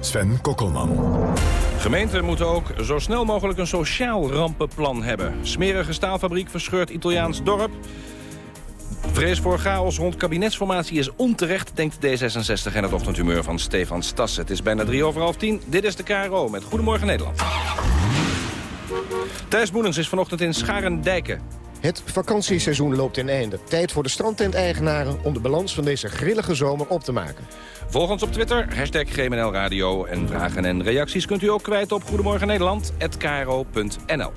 Sven Kokkelman. Gemeenten moeten ook zo snel mogelijk een sociaal rampenplan hebben. Smerige staalfabriek verscheurt Italiaans dorp. Vrees voor chaos rond kabinetsformatie is onterecht, denkt D66 en het ochtendhumeur van Stefan Stas. Het is bijna drie over half tien. Dit is de KRO met Goedemorgen Nederland. Thijs Boelens is vanochtend in Scharendijken. Het vakantieseizoen loopt ten einde. Tijd voor de strandtenteigenaren om de balans van deze grillige zomer op te maken. Volg ons op Twitter, hashtag GMNL Radio. En vragen en reacties kunt u ook kwijt op Goedemorgen Nederland@kro.nl.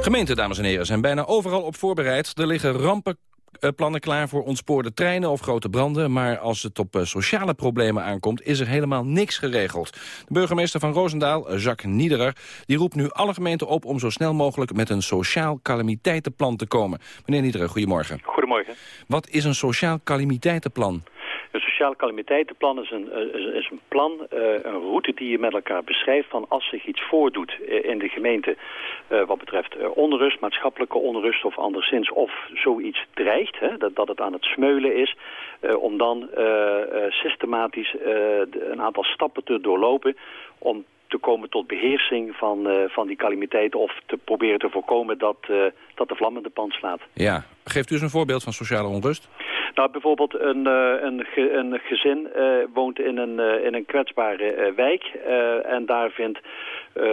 Gemeenten, dames en heren, zijn bijna overal op voorbereid. Er liggen rampenplannen klaar voor ontspoorde treinen of grote branden. Maar als het op eh, sociale problemen aankomt, is er helemaal niks geregeld. De burgemeester van Roosendaal, Jacques Niederer, die roept nu alle gemeenten op om zo snel mogelijk met een sociaal calamiteitenplan te komen. Meneer Niederer, goedemorgen. Goedemorgen. Wat is een sociaal calamiteitenplan? Een sociaal calamiteitenplan is een, eh, is, een plan, uh, een route die je met elkaar beschrijft van als zich iets voordoet in de gemeente wat betreft onrust, maatschappelijke onrust of anderszins of zoiets dreigt, hè, dat, dat het aan het smeulen is, om dan systematisch een aantal stappen te doorlopen om te komen tot beheersing van, van die calamiteit... of te proberen te voorkomen dat, dat de vlam in de pan slaat. Ja. Geeft u eens een voorbeeld van sociale onrust? Nou, bijvoorbeeld een, uh, een, een gezin woont in een, in een kwetsbare wijk... en daar vindt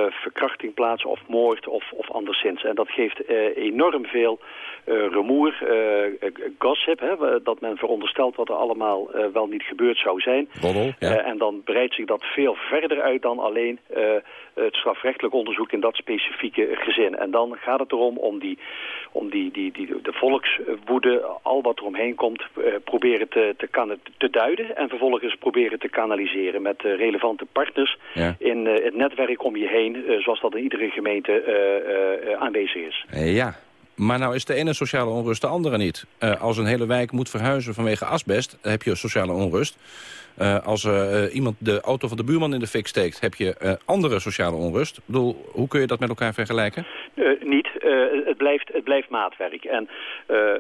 verkrachting plaats of moord of, of anderszins. En dat geeft enorm veel rumoer, gossip... Hè, dat men veronderstelt wat er allemaal wel niet gebeurd zou zijn. Ja. en dan breidt zich dat veel verder uit dan alleen het strafrechtelijk onderzoek in dat specifieke gezin. En dan gaat het erom om, die, om die, die, die, de volkswoede, al wat er omheen komt, proberen te, te, kan, te duiden. En vervolgens proberen te kanaliseren met relevante partners ja. in het netwerk om je heen, zoals dat in iedere gemeente aanwezig is. ja, maar nou is de ene sociale onrust de andere niet. Uh, als een hele wijk moet verhuizen vanwege asbest, heb je sociale onrust. Uh, als uh, iemand de auto van de buurman in de fik steekt, heb je andere sociale onrust. Ik bedoel, hoe kun je dat met elkaar vergelijken? niet. het, blijft, het blijft maatwerk. En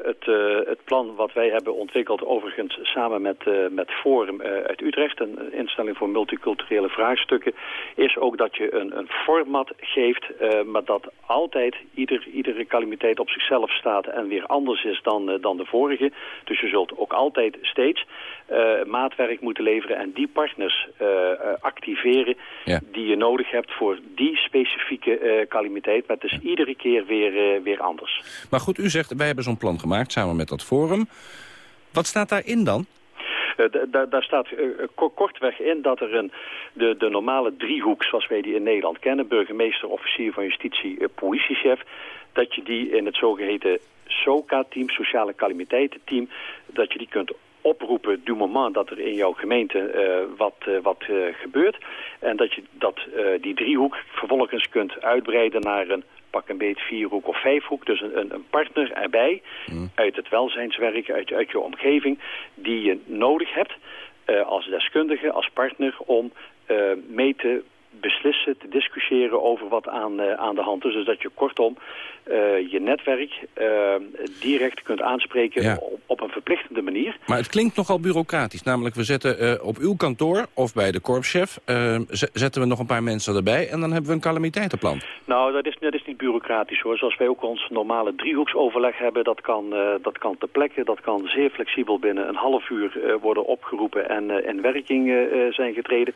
het, het plan wat wij hebben ontwikkeld, overigens samen met, met Forum uit Utrecht, een instelling voor multiculturele vraagstukken, is ook dat je een, een format geeft, maar dat altijd ieder, iedere calamiteit op zichzelf staat en weer anders is dan, dan de vorige. Dus je zult ook altijd steeds maatwerk moeten leveren en die partners uh, activeren ja. die je nodig hebt voor die specifieke calamiteit. Maar het is iedere keer weer, weer anders. Maar goed, u zegt, wij hebben zo'n plan gemaakt samen met dat forum. Wat staat daarin dan? Uh, daar staat uh, kortweg in dat er een, de, de normale driehoek, zoals wij die in Nederland kennen... burgemeester, officier van justitie, politiechef... dat je die in het zogeheten SOCA-team, sociale calamiteitenteam... dat je die kunt oproepen du moment dat er in jouw gemeente wat, wat gebeurt. En dat je dat, die driehoek vervolgens kunt uitbreiden naar een pak een beet vierhoek of vijfhoek. Dus een, een partner erbij mm. uit het welzijnswerk, uit, uit je omgeving... die je nodig hebt als deskundige, als partner... om mee te beslissen, te discussiëren over wat aan, uh, aan de hand is. Dus dat je kortom uh, je netwerk uh, direct kunt aanspreken ja. op, op, een verplichtende manier. Maar het klinkt nogal bureaucratisch. Namelijk, we zetten op uw kantoor of bij de korpschef... zetten we nog een paar mensen erbij en dan hebben we een calamiteitenplan. Nou, dat is, dat is niet bureaucratisch hoor. Zoals wij ook ons normale driehoeksoverleg hebben... dat kan, dat kan ter plekke, dat kan zeer flexibel binnen een half uur worden opgeroepen... en in werking zijn getreden.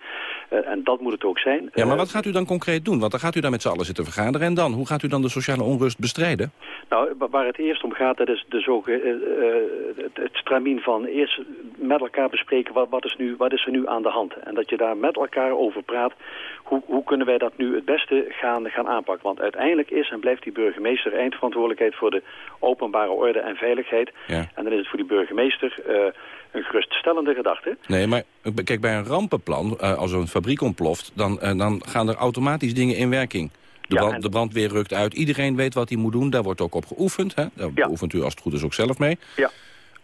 en dat moet het ook zijn. Ja, maar wat gaat u dan concreet doen? Want dan gaat u daar met z'n allen zitten vergaderen. En dan? Hoe gaat u dan de sociale onrust bestrijden? Nou, waar het eerst om gaat, dat is de zoge, uh, het, het stramien van eerst met elkaar bespreken wat, wat, is nu, wat is er nu aan de hand. En dat je daar met elkaar over praat, hoe, hoe kunnen wij dat nu het beste gaan, gaan aanpakken. Want uiteindelijk is en blijft die burgemeester eindverantwoordelijkheid voor de openbare orde en veiligheid. Ja. En dan is het voor die burgemeester uh, een geruststellende gedachte. Nee, maar kijk, bij een rampenplan, uh, als een fabriek ontploft, dan, uh, dan gaan er automatisch dingen in werking. De, brand, ja, en... de brandweer rukt uit. Iedereen weet wat hij moet doen. Daar wordt ook op geoefend. Hè? Daar ja. oefent u als het goed is ook zelf mee. Ja.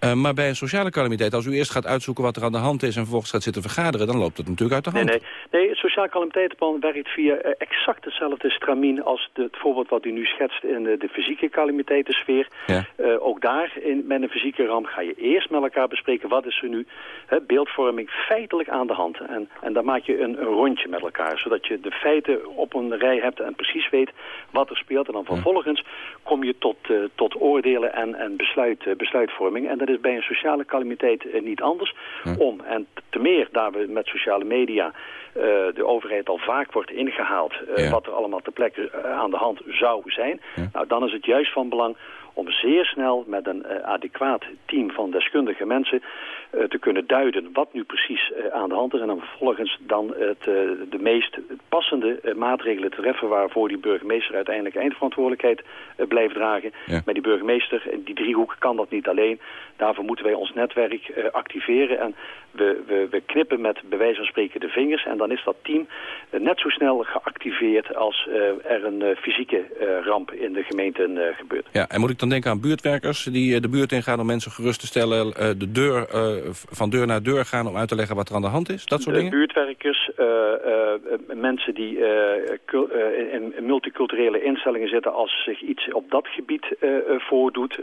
Uh, maar bij een sociale calamiteit, als u eerst gaat uitzoeken wat er aan de hand is... en vervolgens gaat zitten vergaderen, dan loopt het natuurlijk uit de hand. Nee, nee. nee het sociaal calamiteitenplan werkt via uh, exact hetzelfde stramien... als de, het voorbeeld wat u nu schetst in de, de fysieke calamiteitensfeer. Ja. Uh, ook daar, in, met een fysieke ramp, ga je eerst met elkaar bespreken... wat is er nu hè, beeldvorming feitelijk aan de hand. En, en dan maak je een, een, rondje met elkaar... zodat je de feiten op een rij hebt en precies weet wat er speelt. En dan vervolgens kom je tot, tot oordelen en, en besluit, besluitvorming... En dat is bij een sociale calamiteit uh, niet anders Hm. om. En te meer daar we met sociale media uh, de overheid al vaak wordt ingehaald... Ja. wat er allemaal ter plekke aan de hand zou zijn. Ja. Nou, dan is het juist van belang om zeer snel met een adequaat team van deskundige mensen te kunnen duiden wat nu precies aan de hand is. En dan vervolgens dan het, de meest passende maatregelen treffen waarvoor die burgemeester uiteindelijk eindverantwoordelijkheid blijft dragen. Ja. Maar die burgemeester, die driehoek, kan dat niet alleen. Daarvoor moeten wij ons netwerk activeren en we, we, we, knippen met bij wijze van spreken de vingers. En dan is dat team uh, net zo snel geactiveerd als uh, er een fysieke ramp in de gemeente gebeurt. Ja, en moet ik dan denken aan buurtwerkers die de buurt ingaan om mensen gerust te stellen... de deur, van deur naar deur gaan om uit te leggen wat er aan de hand is? Dat soort de dingen? buurtwerkers, mensen die in multiculturele instellingen zitten... als zich iets op dat gebied voordoet.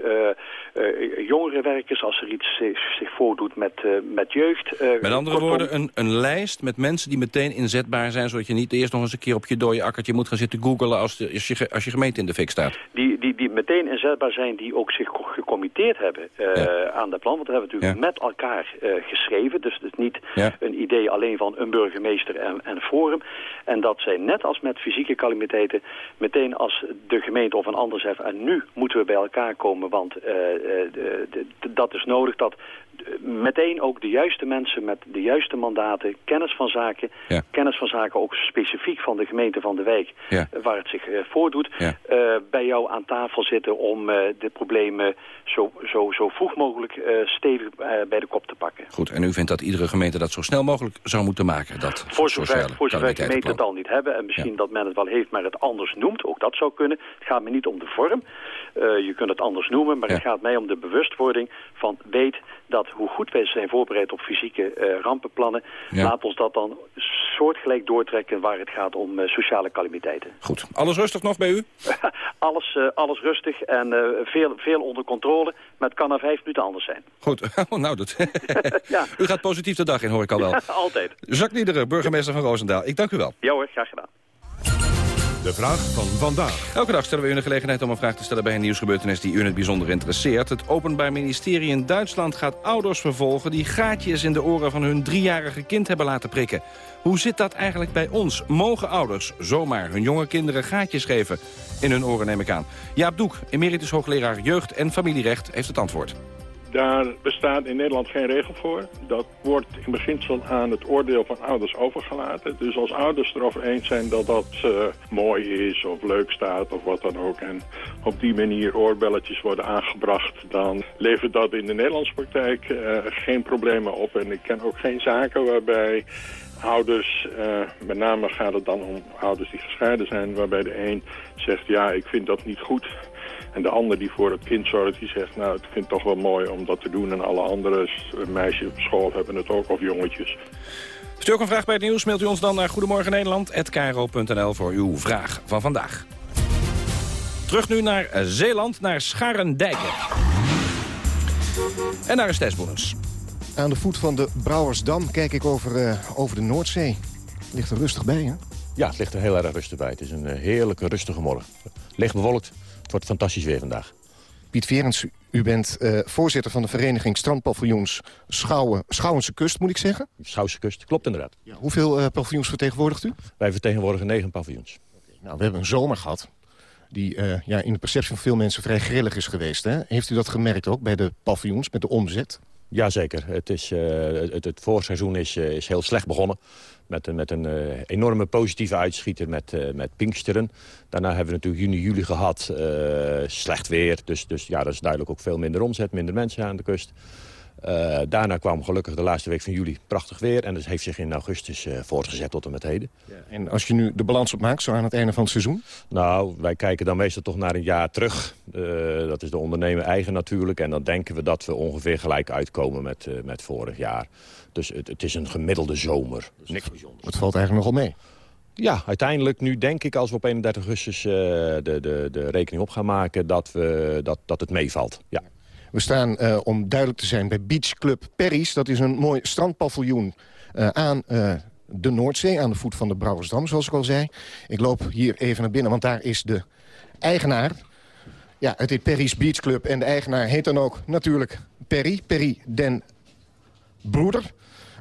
jongerenwerkers als er iets zich, zich voordoet met, met jeugd. Uh, met andere kortom... woorden, een, een lijst met mensen die meteen inzetbaar zijn... zodat je niet eerst nog eens een keer op je dode akkertje moet gaan zitten googelen... als, de, als, je, als je gemeente in de fik staat. Die, die, die meteen inzetbaar zijn, die ook zich gecommitteerd hebben uh, ja. aan dat plan. Want dat hebben we natuurlijk ja. met elkaar geschreven. Dus het is niet ja. een idee alleen van een burgemeester en, en forum. En dat zij net als met fysieke calamiteiten... meteen als de gemeente of een ander zegt... en nu moeten we bij elkaar komen, want de, de, dat is nodig dat meteen ook de juiste mensen met de juiste mandaten, kennis van zaken, ja. kennis van zaken ook specifiek van de gemeente van de wijk, ja. waar het zich uh, voordoet, ja. uh, bij jou aan tafel zitten om uh, de problemen zo, zo, zo vroeg mogelijk stevig bij de kop te pakken. Goed, en u vindt dat iedere gemeente dat zo snel mogelijk zou moeten maken? Dat voor zover, voor zover gemeenten het al niet hebben en misschien dat men het wel heeft, maar het anders noemt, ook dat zou kunnen. Het gaat me niet om de vorm, je kunt het anders noemen, maar het gaat mij om de bewustwording van weet dat hoe goed wij zijn voorbereid op fysieke uh, rampenplannen... Ja. laat ons dat dan soortgelijk doortrekken waar het gaat om uh, sociale calamiteiten. Goed. Alles rustig nog bij u? <laughs> alles, uh, alles rustig en veel, veel onder controle. Maar het kan na vijf minuten anders zijn. Goed. <laughs> Oh, nou, dat... <laughs> ja. U gaat positief de dag in, hoor ik al wel. Altijd. Jacques Liederen, burgemeester van Roosendaal. Ik dank u wel. Ja hoor, graag gedaan. De vraag van vandaag. Elke dag stellen we u de gelegenheid om een vraag te stellen bij een nieuwsgebeurtenis die u het bijzonder interesseert. Het Openbaar Ministerie in Duitsland gaat ouders vervolgen die gaatjes in de oren van hun driejarige kind hebben laten prikken. Hoe zit dat eigenlijk bij ons? Mogen ouders zomaar hun jonge kinderen gaatjes geven? In hun oren neem ik aan. Jaap Doek, emeritus hoogleraar jeugd en familierecht, heeft het antwoord. Daar bestaat in Nederland geen regel voor. Dat wordt in beginsel aan het oordeel van ouders overgelaten. Dus als ouders erover eens zijn dat dat uh, mooi is of leuk staat of wat dan ook... en op die manier oorbelletjes worden aangebracht... dan levert dat in de Nederlandse praktijk uh, geen problemen op. En ik ken ook geen zaken waarbij ouders, uh, met name gaat het dan om ouders die gescheiden zijn... waarbij de een zegt, ja, ik vind dat niet goed... En de ander die voor het kind zorgt, die zegt... nou, ik vind het toch wel mooi om dat te doen. En alle andere meisjes op school hebben het ook, of jongetjes. Stuur ook een vraag bij het nieuws. Mailt u ons dan naar Goedemorgen Nederland@kro.nl voor uw vraag van vandaag. Terug nu naar Zeeland, naar Scharendijken. En daar is Thijs Boenens. Aan de voet van de Brouwersdam kijk ik over, uh, over de Noordzee. Ligt er rustig bij, hè? Ja, het ligt er heel erg rustig bij. Het is een uh, heerlijke, rustige morgen. Licht bewolkt. Het wordt fantastisch weer vandaag. Piet Verens, u bent uh, voorzitter van de vereniging Strandpaviljoens Schouwen, Schouwense Kust, moet ik zeggen? Schouwense Kust, klopt inderdaad. Ja, hoeveel uh, paviljoens vertegenwoordigt u? Wij vertegenwoordigen negen paviljoens. Okay, nou, we hebben een zomer gehad die uh, ja, in de perceptie van veel mensen vrij grillig is geweest. Hè? Heeft u dat gemerkt ook bij de paviljoens, met de omzet? Jazeker. Het, is, het, het voorseizoen is, is heel slecht begonnen. Met, met een enorme positieve uitschieter met, met Pinksteren. Daarna hebben we natuurlijk juni, juli gehad. Slecht weer, dus, dus ja, dat is duidelijk ook veel minder omzet. Minder mensen aan de kust. Daarna kwam gelukkig de laatste week van juli prachtig weer. En dat heeft zich in augustus voortgezet tot en met heden. Ja, en als je nu de balans opmaakt, zo aan het einde van het seizoen? Nou, wij kijken dan meestal toch naar een jaar terug. dat is de ondernemer eigen natuurlijk. En dan denken we dat we ongeveer gelijk uitkomen met, met vorig jaar. Dus het, het, is een gemiddelde zomer. Niks bijzonders. Het valt eigenlijk nogal mee. Ja, uiteindelijk nu denk ik als we op 31 augustus de, de, de rekening op gaan maken... dat, we, dat, dat het meevalt. Ja. We staan, uh, om duidelijk te zijn, bij Beach Club Perry's. Dat is een mooi strandpaviljoen uh, aan de Noordzee, aan de voet van de Brouwersdam, zoals ik al zei. Ik loop hier even naar binnen, want daar is de eigenaar. Ja, het heet Perry's Beach Club en de eigenaar heet dan ook natuurlijk Perry. Perry den Broeder.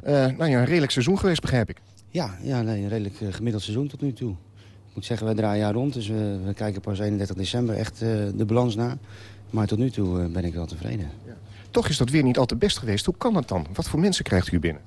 Nou ja, een redelijk seizoen geweest, begrijp ik. Ja, ja nee, een redelijk gemiddeld seizoen tot nu toe. Ik moet zeggen, wij draaien jaar rond, dus we, kijken pas 31 december echt de balans na. Maar tot nu toe ben ik wel tevreden. Ja. Toch is dat weer niet al te best geweest. Hoe kan dat dan? Wat voor mensen krijgt u binnen?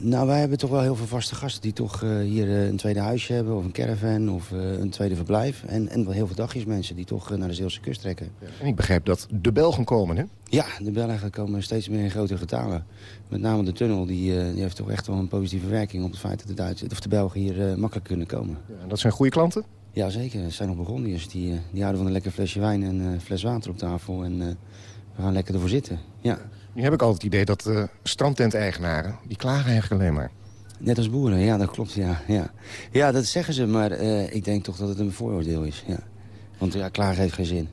Nou, wij hebben toch wel heel veel vaste gasten die toch uh, hier uh, een tweede huisje hebben... of een caravan of uh, een tweede verblijf. En, en wel heel veel dagjes mensen die toch naar de Zeelse kust trekken. Ja. En ik begrijp dat de Belgen komen, hè? Ja, de Belgen komen steeds meer in grotere getalen. Met name de tunnel, die, die heeft toch echt wel een positieve werking... op het feit dat de, Duitsers, of de Belgen hier makkelijk kunnen komen. Ja, en dat zijn goede klanten? Ja, zeker. Ze zijn nog begonnen. Die, die houden van een lekker flesje wijn en een fles water op tafel. En we gaan lekker ervoor zitten, ja. Nu heb ik altijd het idee dat uh, strandtent-eigenaren... die klagen eigenlijk alleen maar. Net als boeren, ja, dat klopt, ja. Ja, ja dat zeggen ze, maar uh, ik denk toch dat het een vooroordeel is, ja. Want ja, klagen heeft geen zin.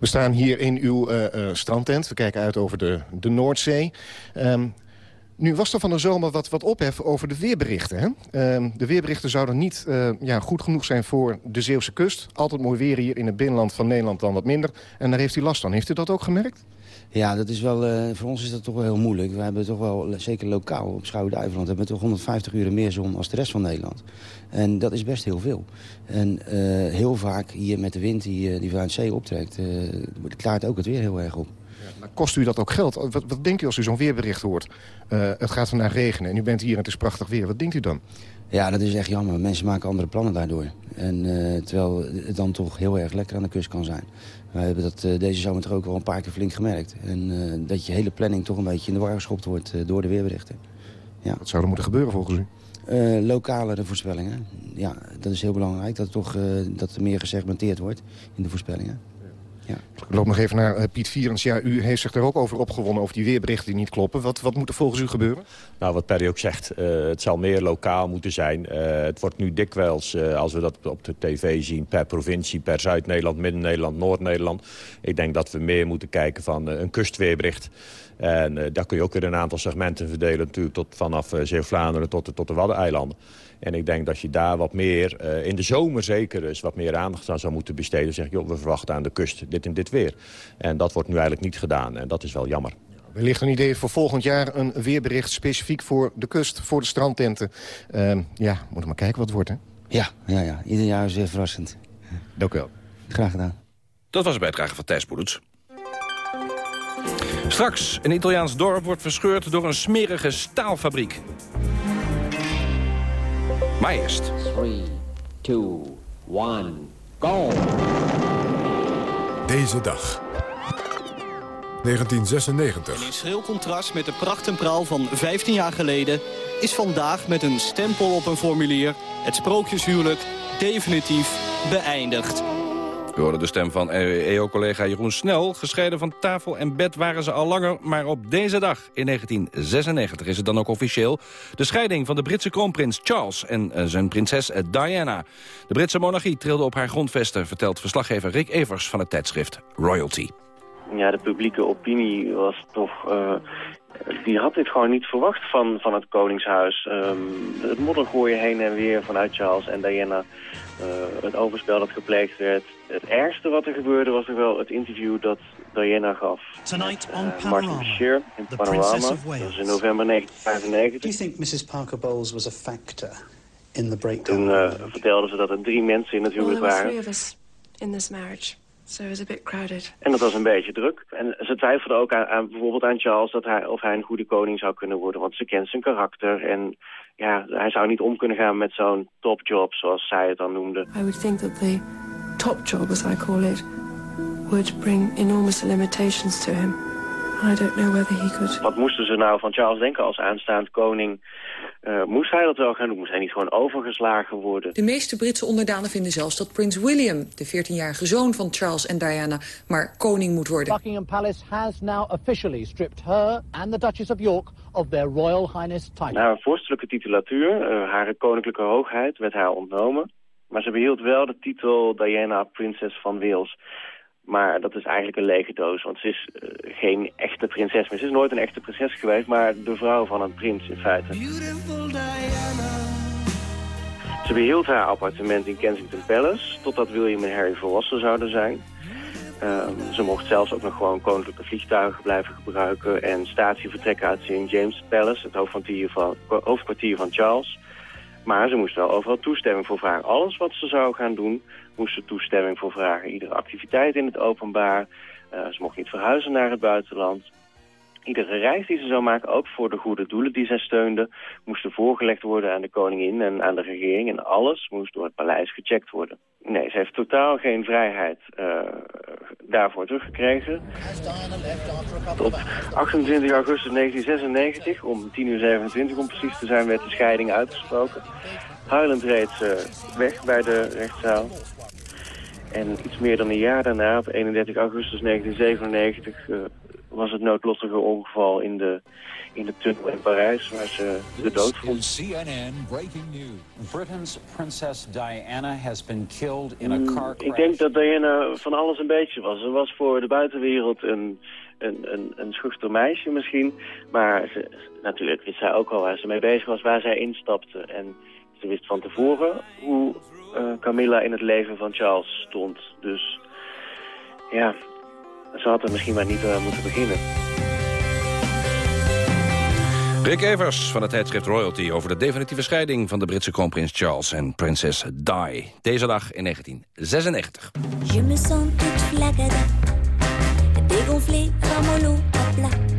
We staan hier in uw uh, strandtent. We kijken uit over de, de Noordzee. Um, nu was er van de zomer wat, wat ophef over de weerberichten. Hè? Uh, de weerberichten zouden niet uh, ja, goed genoeg zijn voor de Zeeuwse kust. Altijd mooi weer hier in het binnenland van Nederland dan wat minder. En daar heeft u last van. Heeft u dat ook gemerkt? Ja, dat is wel, uh, voor ons is dat toch wel heel moeilijk. We hebben toch wel, zeker lokaal op Schouwen-Duiveland... hebben we toch 150 uur meer zon als de rest van Nederland. En dat is best heel veel. En heel vaak hier met de wind die, die vanuit zee optrekt... klaart ook het weer heel erg op. Maar kost u dat ook geld? Wat, wat denkt u als u zo'n weerbericht hoort? Uh, het gaat vandaag regenen en u bent hier en het is prachtig weer. Wat denkt u dan? Ja, dat is echt jammer. Mensen maken andere plannen daardoor. En, uh, terwijl het dan toch heel erg lekker aan de kust kan zijn. Wij hebben dat uh, deze zomer toch ook wel een paar keer flink gemerkt. En dat je hele planning toch een beetje in de war geschopt wordt door de weerberichten. Ja. Wat zou er moeten gebeuren volgens u? Uh, lokale voorspellingen. Ja, dat is heel belangrijk. Dat, toch, uh, dat er meer gesegmenteerd wordt in de voorspellingen. Ja. Ik loop nog even naar uh, Piet Vierens. Ja, u heeft zich er ook over opgewonnen, over die weerberichten die niet kloppen. Wat, wat moet er volgens u gebeuren? Nou, wat Perry ook zegt, uh, het zal meer lokaal moeten zijn. Uh, het wordt nu dikwijls, als we dat op de tv zien, per provincie, per Zuid-Nederland, Midden-Nederland, Noord-Nederland. Ik denk dat we meer moeten kijken van een kustweerbericht. En daar kun je ook weer een aantal segmenten verdelen, natuurlijk tot, vanaf Zeeuw-Vlaanderen tot, tot de Waddeneilanden. En ik denk dat je daar wat meer, uh, in de zomer zeker dus, wat meer aandacht aan zou moeten besteden. Zeg joh, we verwachten aan de kust dit en dit weer. En dat wordt nu eigenlijk niet gedaan en dat is wel jammer. Wellicht een idee voor volgend jaar een weerbericht specifiek voor de kust, voor de strandtenten. Uh, ja, moeten maar kijken wat het wordt, hè? Ja, ja, ja. ieder jaar is weer verrassend. Dank u wel. Graag gedaan. Dat was een bijdrage van Thijs Poelens. Straks, een Italiaans dorp wordt verscheurd door een smerige staalfabriek. Maar eerst. 3, 2, 1, go! Deze dag. 1996. In schril contrast met de pracht en praal van 15 jaar geleden... is vandaag met een stempel op een formulier... het sprookjeshuwelijk definitief beëindigd. We hoorden de stem van EO-collega Jeroen Snel. Gescheiden van tafel en bed waren ze al langer. Maar op deze dag, in 1996, is het dan ook officieel... de scheiding van de Britse kroonprins Charles en eh, zijn prinses eh, Diana. De Britse monarchie trilde op haar grondvesten... vertelt verslaggever Rick Evers van het tijdschrift Royalty. Ja, de publieke opinie was toch... Uh die had dit gewoon niet verwacht van, van het Koningshuis. Um, het moddergooien heen en weer vanuit Charles en Diana. Uh, het overspel dat gepleegd werd. Het ergste wat er gebeurde was toch wel het interview dat Diana gaf met uh, Martin Bashir in Panorama. Dat was in november 1995. Do you think Mrs. Parker Bowles was a factor in the breakdown? Toen uh, vertelden ze dat er drie mensen in het huwelijk well, waren. Three of us in this marriage. So it was a bit crowded. En dat was een beetje druk. En ze twijfelden ook aan, aan, bijvoorbeeld aan Charles dat hij, of hij een goede koning zou kunnen worden. Want ze kent zijn karakter. En ja, hij zou niet om kunnen gaan met zo'n topjob, zoals zij het dan noemde. I would think that the top job, as I call it, would bring enormous limitations to him. I don't know whether he could... Wat moesten ze nou van Charles denken als aanstaand koning? Uh, moest hij dat wel gaan doen? Moest hij niet gewoon overgeslagen worden? De meeste Britse onderdanen vinden zelfs dat prins William... de 14-jarige zoon van Charles en Diana, maar koning moet worden. Buckingham Palace has now officially stripped her and the Duchess of York... of their Royal Highness title. Na een vorstelijke titulatuur, uh, haar koninklijke hoogheid, werd haar ontnomen. Maar ze behield wel de titel Diana, prinses van Wales... Maar dat is eigenlijk een lege doos, want ze is uh, geen echte prinses meer. Ze is nooit een echte prinses geweest, maar de vrouw van een prins in feite. Ze behield haar appartement in Kensington Palace, totdat William en Harry volwassen zouden zijn. Um, ze mocht zelfs ook nog gewoon koninklijke vliegtuigen blijven gebruiken... en statie vertrekken uit St. James Palace, het hoofdkwartier van, hoofdkwartier van Charles... Maar ze moest wel overal toestemming voor vragen. Alles wat ze zou gaan doen, moest ze toestemming voor vragen. Iedere activiteit in het openbaar. Uh, ze mocht niet verhuizen naar het buitenland. Iedere reis die ze zou maken, ook voor de goede doelen die zij steunde... moest voorgelegd worden aan de koningin en aan de regering. En alles moest door het paleis gecheckt worden. Nee, ze heeft totaal geen vrijheid uh, daarvoor teruggekregen. Tot 28 augustus 1996, om 10 uur 27 om precies te zijn, werd de scheiding uitgesproken. Huilend reed ze weg bij de rechtszaal. En iets meer dan een jaar daarna, op 31 augustus 1997... Uh, was het noodlottige ongeval in de, in de tunnel in Parijs, waar ze de dood vond. CNN breaking news. Britain's Princess Diana has been killed in a car crash. Ik denk dat Diana van alles een beetje was. Ze was voor de buitenwereld een, een, een, een schuchter meisje misschien. Maar ze, natuurlijk wist zij ook al waar ze mee bezig was, waar zij instapte. En ze wist van tevoren hoe uh, Camilla in het leven van Charles stond. Dus ja, ze had er misschien maar niet uh, moeten beginnen. Rick Evers van het tijdschrift Royalty over de definitieve scheiding van de Britse kroonprins Charles en prinses Di. Deze dag in 1996. Je me sens toute flagada, à plat.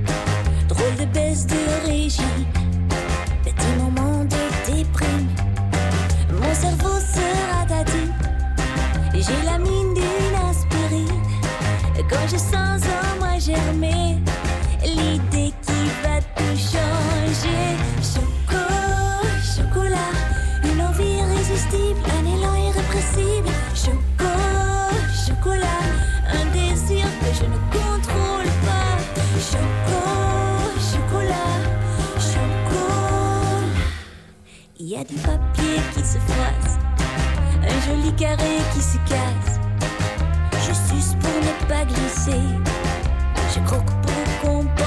Y a du papier qui se froisse, un joli carré qui se casse. Je suce pour ne pas glisser. Je croque pour compenser.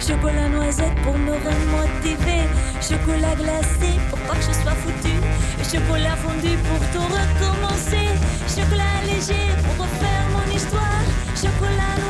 Chocolat noisette pour me remotiver. Chocolat glacé pour pas que je sois foutu. Chocolat fondu pour tout recommencer. Chocolat léger pour refaire mon histoire. Chocolat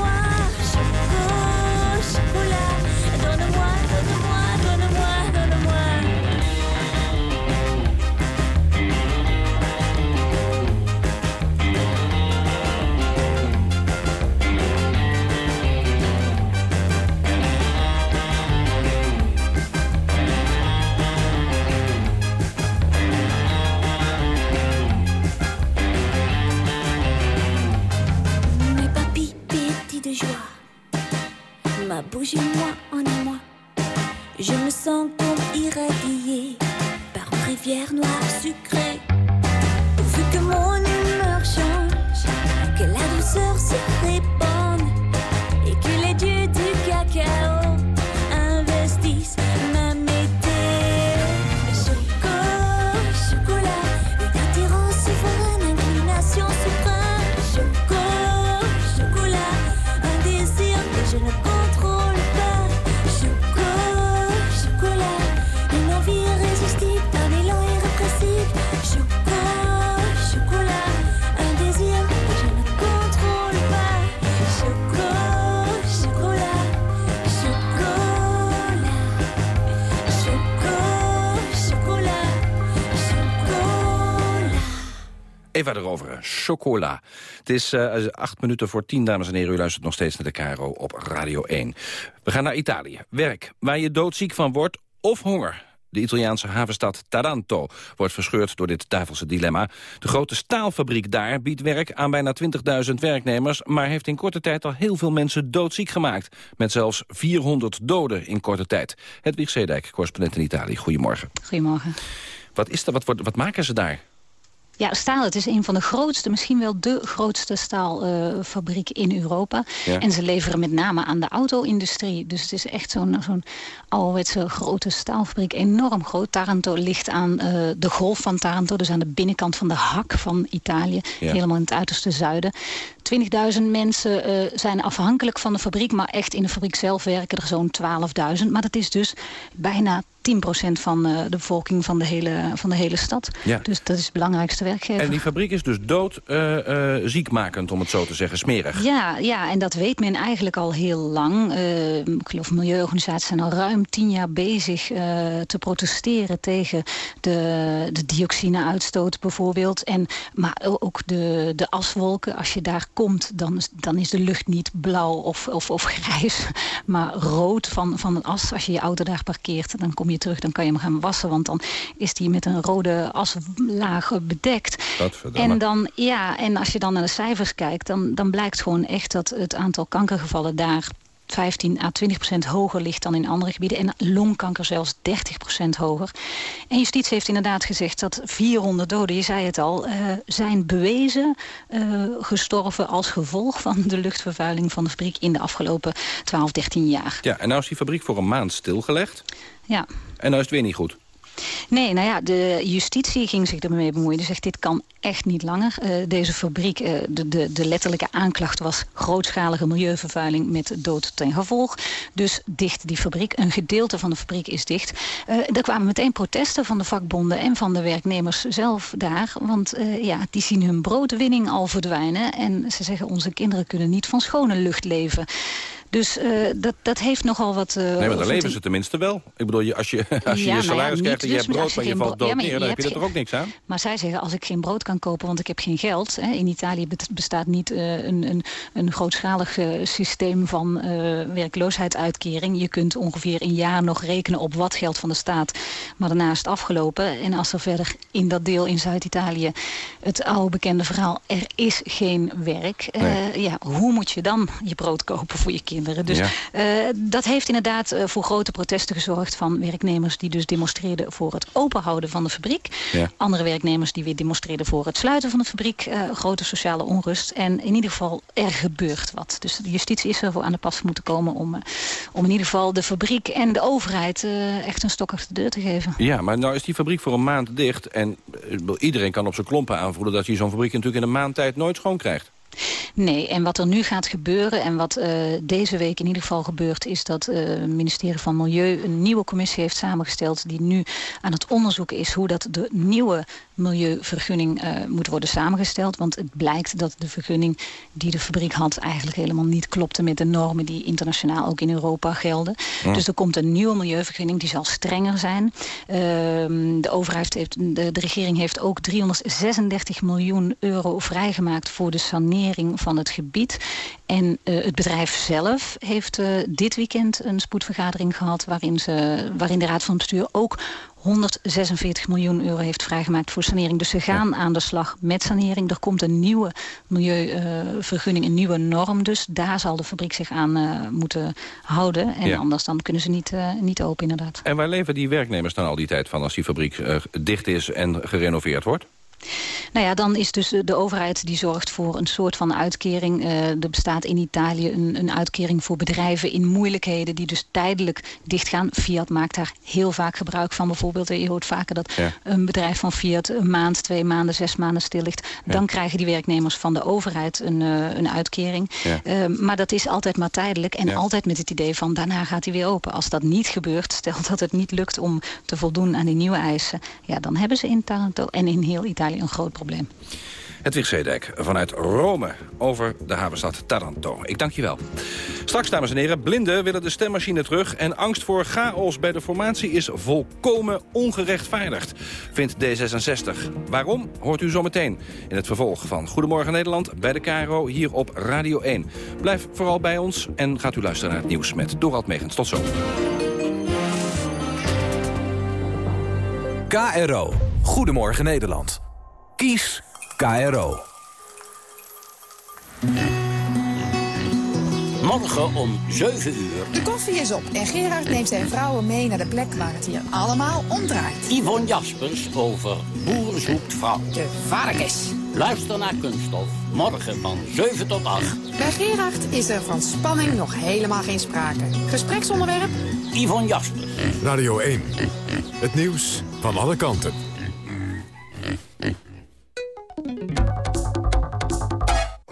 bougez-moi, en moi. Je me sens comme irradiée par une rivière noire sucrée. vu que mon humeur change, que la douceur se répand. Eva erover, chocola. Het is eh, acht minuten voor tien, dames en heren. U luistert nog steeds naar de Caro op Radio 1. We gaan naar Italië. Werk, waar je doodziek van wordt of honger. De Italiaanse havenstad Taranto wordt verscheurd door dit duivelse dilemma. De grote staalfabriek daar biedt werk aan bijna 20.000 werknemers... maar heeft in korte tijd al heel veel mensen doodziek gemaakt. Met zelfs 400 doden in korte tijd. Hedwig Zeedijk, correspondent in Italië. Goedemorgen. Goedemorgen. Wat, is dat? Wat, wat maken ze daar? Ja, staal, het is een van de grootste, misschien wel de grootste staalfabriek in Europa. Ja. En ze leveren met name aan de auto-industrie. Dus het is echt zo'n zo'n ouderwetse grote staalfabriek, enorm groot. Taranto ligt aan eh, de golf van Taranto, dus aan de binnenkant van de hak van Italië. Ja. Helemaal in het uiterste zuiden. 20.000 mensen eh, zijn afhankelijk van de fabriek, maar echt in de fabriek zelf werken er zo'n 12.000. Maar dat is dus bijna 10% van eh, de bevolking van de hele, van de hele stad. Ja. Dus dat is de belangrijkste werkgever. En die fabriek is dus dood eh, ziekmakend, om het zo te zeggen, smerig. Ja, ja, en dat weet men eigenlijk al heel lang. Ik geloof milieuorganisaties zijn al ruim tien jaar bezig te protesteren tegen de, de dioxine-uitstoot bijvoorbeeld. En, maar ook de, de aswolken. Als je daar komt, dan, is- dan is de lucht niet blauw of, of, of grijs, <laughs> maar rood van, van het as. Als je je auto daar parkeert, dan kom je terug, dan kan je hem gaan wassen. Want dan is die met een rode aslaag bedekt. En dan, ja, en als je dan naar de cijfers kijkt, dan, dan blijkt gewoon echt dat het aantal kankergevallen daar 15 à 20 procent hoger ligt dan in andere gebieden. En longkanker zelfs 30 procent hoger. En justitie heeft inderdaad gezegd dat 400 doden, je zei het al, eh, zijn bewezen eh, gestorven als gevolg van de luchtvervuiling van de fabriek in de afgelopen 12, 13 jaar. Ja, en nou is die fabriek voor een maand stilgelegd. Ja. En nou is het weer niet goed. Nee, nou ja, de justitie ging zich ermee bemoeien. Die zegt, dit kan echt niet langer. Eh, deze fabriek, eh, de, de, de letterlijke aanklacht was... grootschalige milieuvervuiling met dood ten gevolg. Dus dicht die fabriek. Een gedeelte van de fabriek is dicht. Eh, er kwamen meteen protesten van de vakbonden en van de werknemers zelf daar. Want ja, die zien hun broodwinning al verdwijnen. En ze zeggen, onze kinderen kunnen niet van schone lucht leven. Dus eh, dat, dat heeft nogal wat... eh, Nee, maar dan leven ze tenminste wel. Ik bedoel, als je, als je Ja, je salaris ja, krijgt en je niet hebt dus, brood, maar je valt ja, dood neer... dan heb je er ook niks aan? Maar zij zeggen, als ik geen brood kan kopen, want ik heb geen geld... Hè, in Italië bestaat niet eh, een, een, een grootschalig systeem van werkloosheidsuitkering. Je kunt ongeveer een jaar nog rekenen op wat geld van de staat. Maar daarna is het afgelopen. En als er verder in dat deel in Zuid-Italië het oude bekende verhaal... er is geen werk, Nee. ja, hoe moet je dan je brood kopen voor je kinderen? Dus Ja. eh, dat heeft inderdaad eh, voor grote protesten gezorgd van werknemers... die dus demonstreerden voor het openhouden van de fabriek. Ja. Andere werknemers die weer demonstreerden voor het sluiten van de fabriek. eh, grote sociale onrust. En in ieder geval, er gebeurt wat. Dus de justitie is ervoor aan de pas moeten komen... om, om in ieder geval de fabriek en de overheid echt een stok achter de deur te geven. Ja, maar nou is die fabriek voor een maand dicht. En iedereen kan op zijn klompen aanvoelen... dat je zo'n fabriek natuurlijk in een maand tijd nooit schoon krijgt. Nee, en wat er nu gaat gebeuren en wat eh, deze week in ieder geval gebeurt... is dat eh, het ministerie van Milieu een nieuwe commissie heeft samengesteld... die nu aan het onderzoeken is hoe dat de nieuwe milieuvergunning eh, moet worden samengesteld. Want het blijkt dat de vergunning die de fabriek had... eigenlijk helemaal niet klopte met de normen die internationaal ook in Europa gelden. Ja. Dus er komt een nieuwe milieuvergunning, die zal strenger zijn. Ehm, de overheid heeft, de, de regering heeft ook 336 miljoen euro vrijgemaakt... voor de sanering sanering van het gebied. En uh, het bedrijf zelf heeft uh, dit weekend een spoedvergadering gehad... Waarin, ze, waarin de Raad van Bestuur ook 146 miljoen euro heeft vrijgemaakt voor sanering. Dus ze gaan aan de slag met sanering. Er komt een nieuwe milieuvergunning, uh, een nieuwe norm. Dus daar zal de fabriek zich aan uh, moeten houden. En ja. anders dan kunnen ze niet, uh, niet open inderdaad. En waar leven die werknemers dan al die tijd van als die fabriek dicht is en gerenoveerd wordt? Nou ja, dan is dus de overheid die zorgt voor een soort van uitkering. Uh, er bestaat in Italië een, een, uitkering voor bedrijven in moeilijkheden... die dus tijdelijk dichtgaan. Fiat maakt daar heel vaak gebruik van. Bijvoorbeeld, je hoort vaker dat ja. een bedrijf van Fiat... een maand, twee maanden, zes maanden stil ligt. Ja. Dan krijgen die werknemers van de overheid een, uh, een uitkering. Ja. Uh, maar dat is altijd maar tijdelijk. En altijd met het idee van daarna gaat hij weer open. Als dat niet gebeurt, stel dat het niet lukt om te voldoen aan die nieuwe eisen... ja, dan hebben ze in Taranto en in heel Italië een groot probleem. Hedwig Zedek vanuit Rome over de havenstad Taranto. Ik dank je wel. Straks, dames en heren, blinden willen de stemmachine terug... en angst voor chaos bij de formatie is volkomen ongerechtvaardigd, vindt D66. Waarom, hoort u zometeen in het vervolg van Goedemorgen Nederland... bij de KRO hier op Radio 1. Blijf vooral bij ons en gaat u luisteren naar het nieuws met Dorald Megens. Tot zo. KRO. Goedemorgen Nederland. Kies KRO. Morgen om 7 uur. De koffie is op en Gerard neemt zijn vrouwen mee naar de plek waar het hier allemaal om draait. Yvonne Jaspers over Boer zoekt vrouw. De varkens. Luister naar Kunststof. Morgen van 7 tot 8. Bij Gerard is er van spanning nog helemaal geen sprake. Gespreksonderwerp? Yvonne Jaspers. Radio 1. Het nieuws van alle kanten.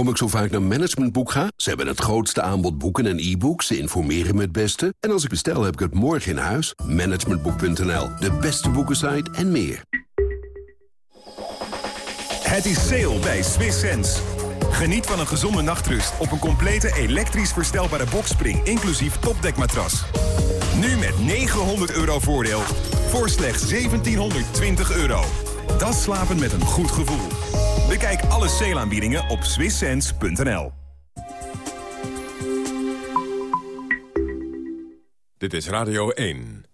Waarom ik zo vaak naar Managementboek ga? Ze hebben het grootste aanbod boeken en e-books. Ze informeren me het beste. En als ik bestel, heb ik het morgen in huis. Managementboek.nl, de beste boekensite en meer. Het is sale bij Swiss Sense. Geniet van een gezonde nachtrust op een complete elektrisch verstelbare bokspring... inclusief topdekmatras. Nu met 900 euro voordeel voor slechts 1720 euro. Dat slapen met een goed gevoel. Bekijk alle sale-aanbiedingen op swisssense.nl. Dit is Radio 1.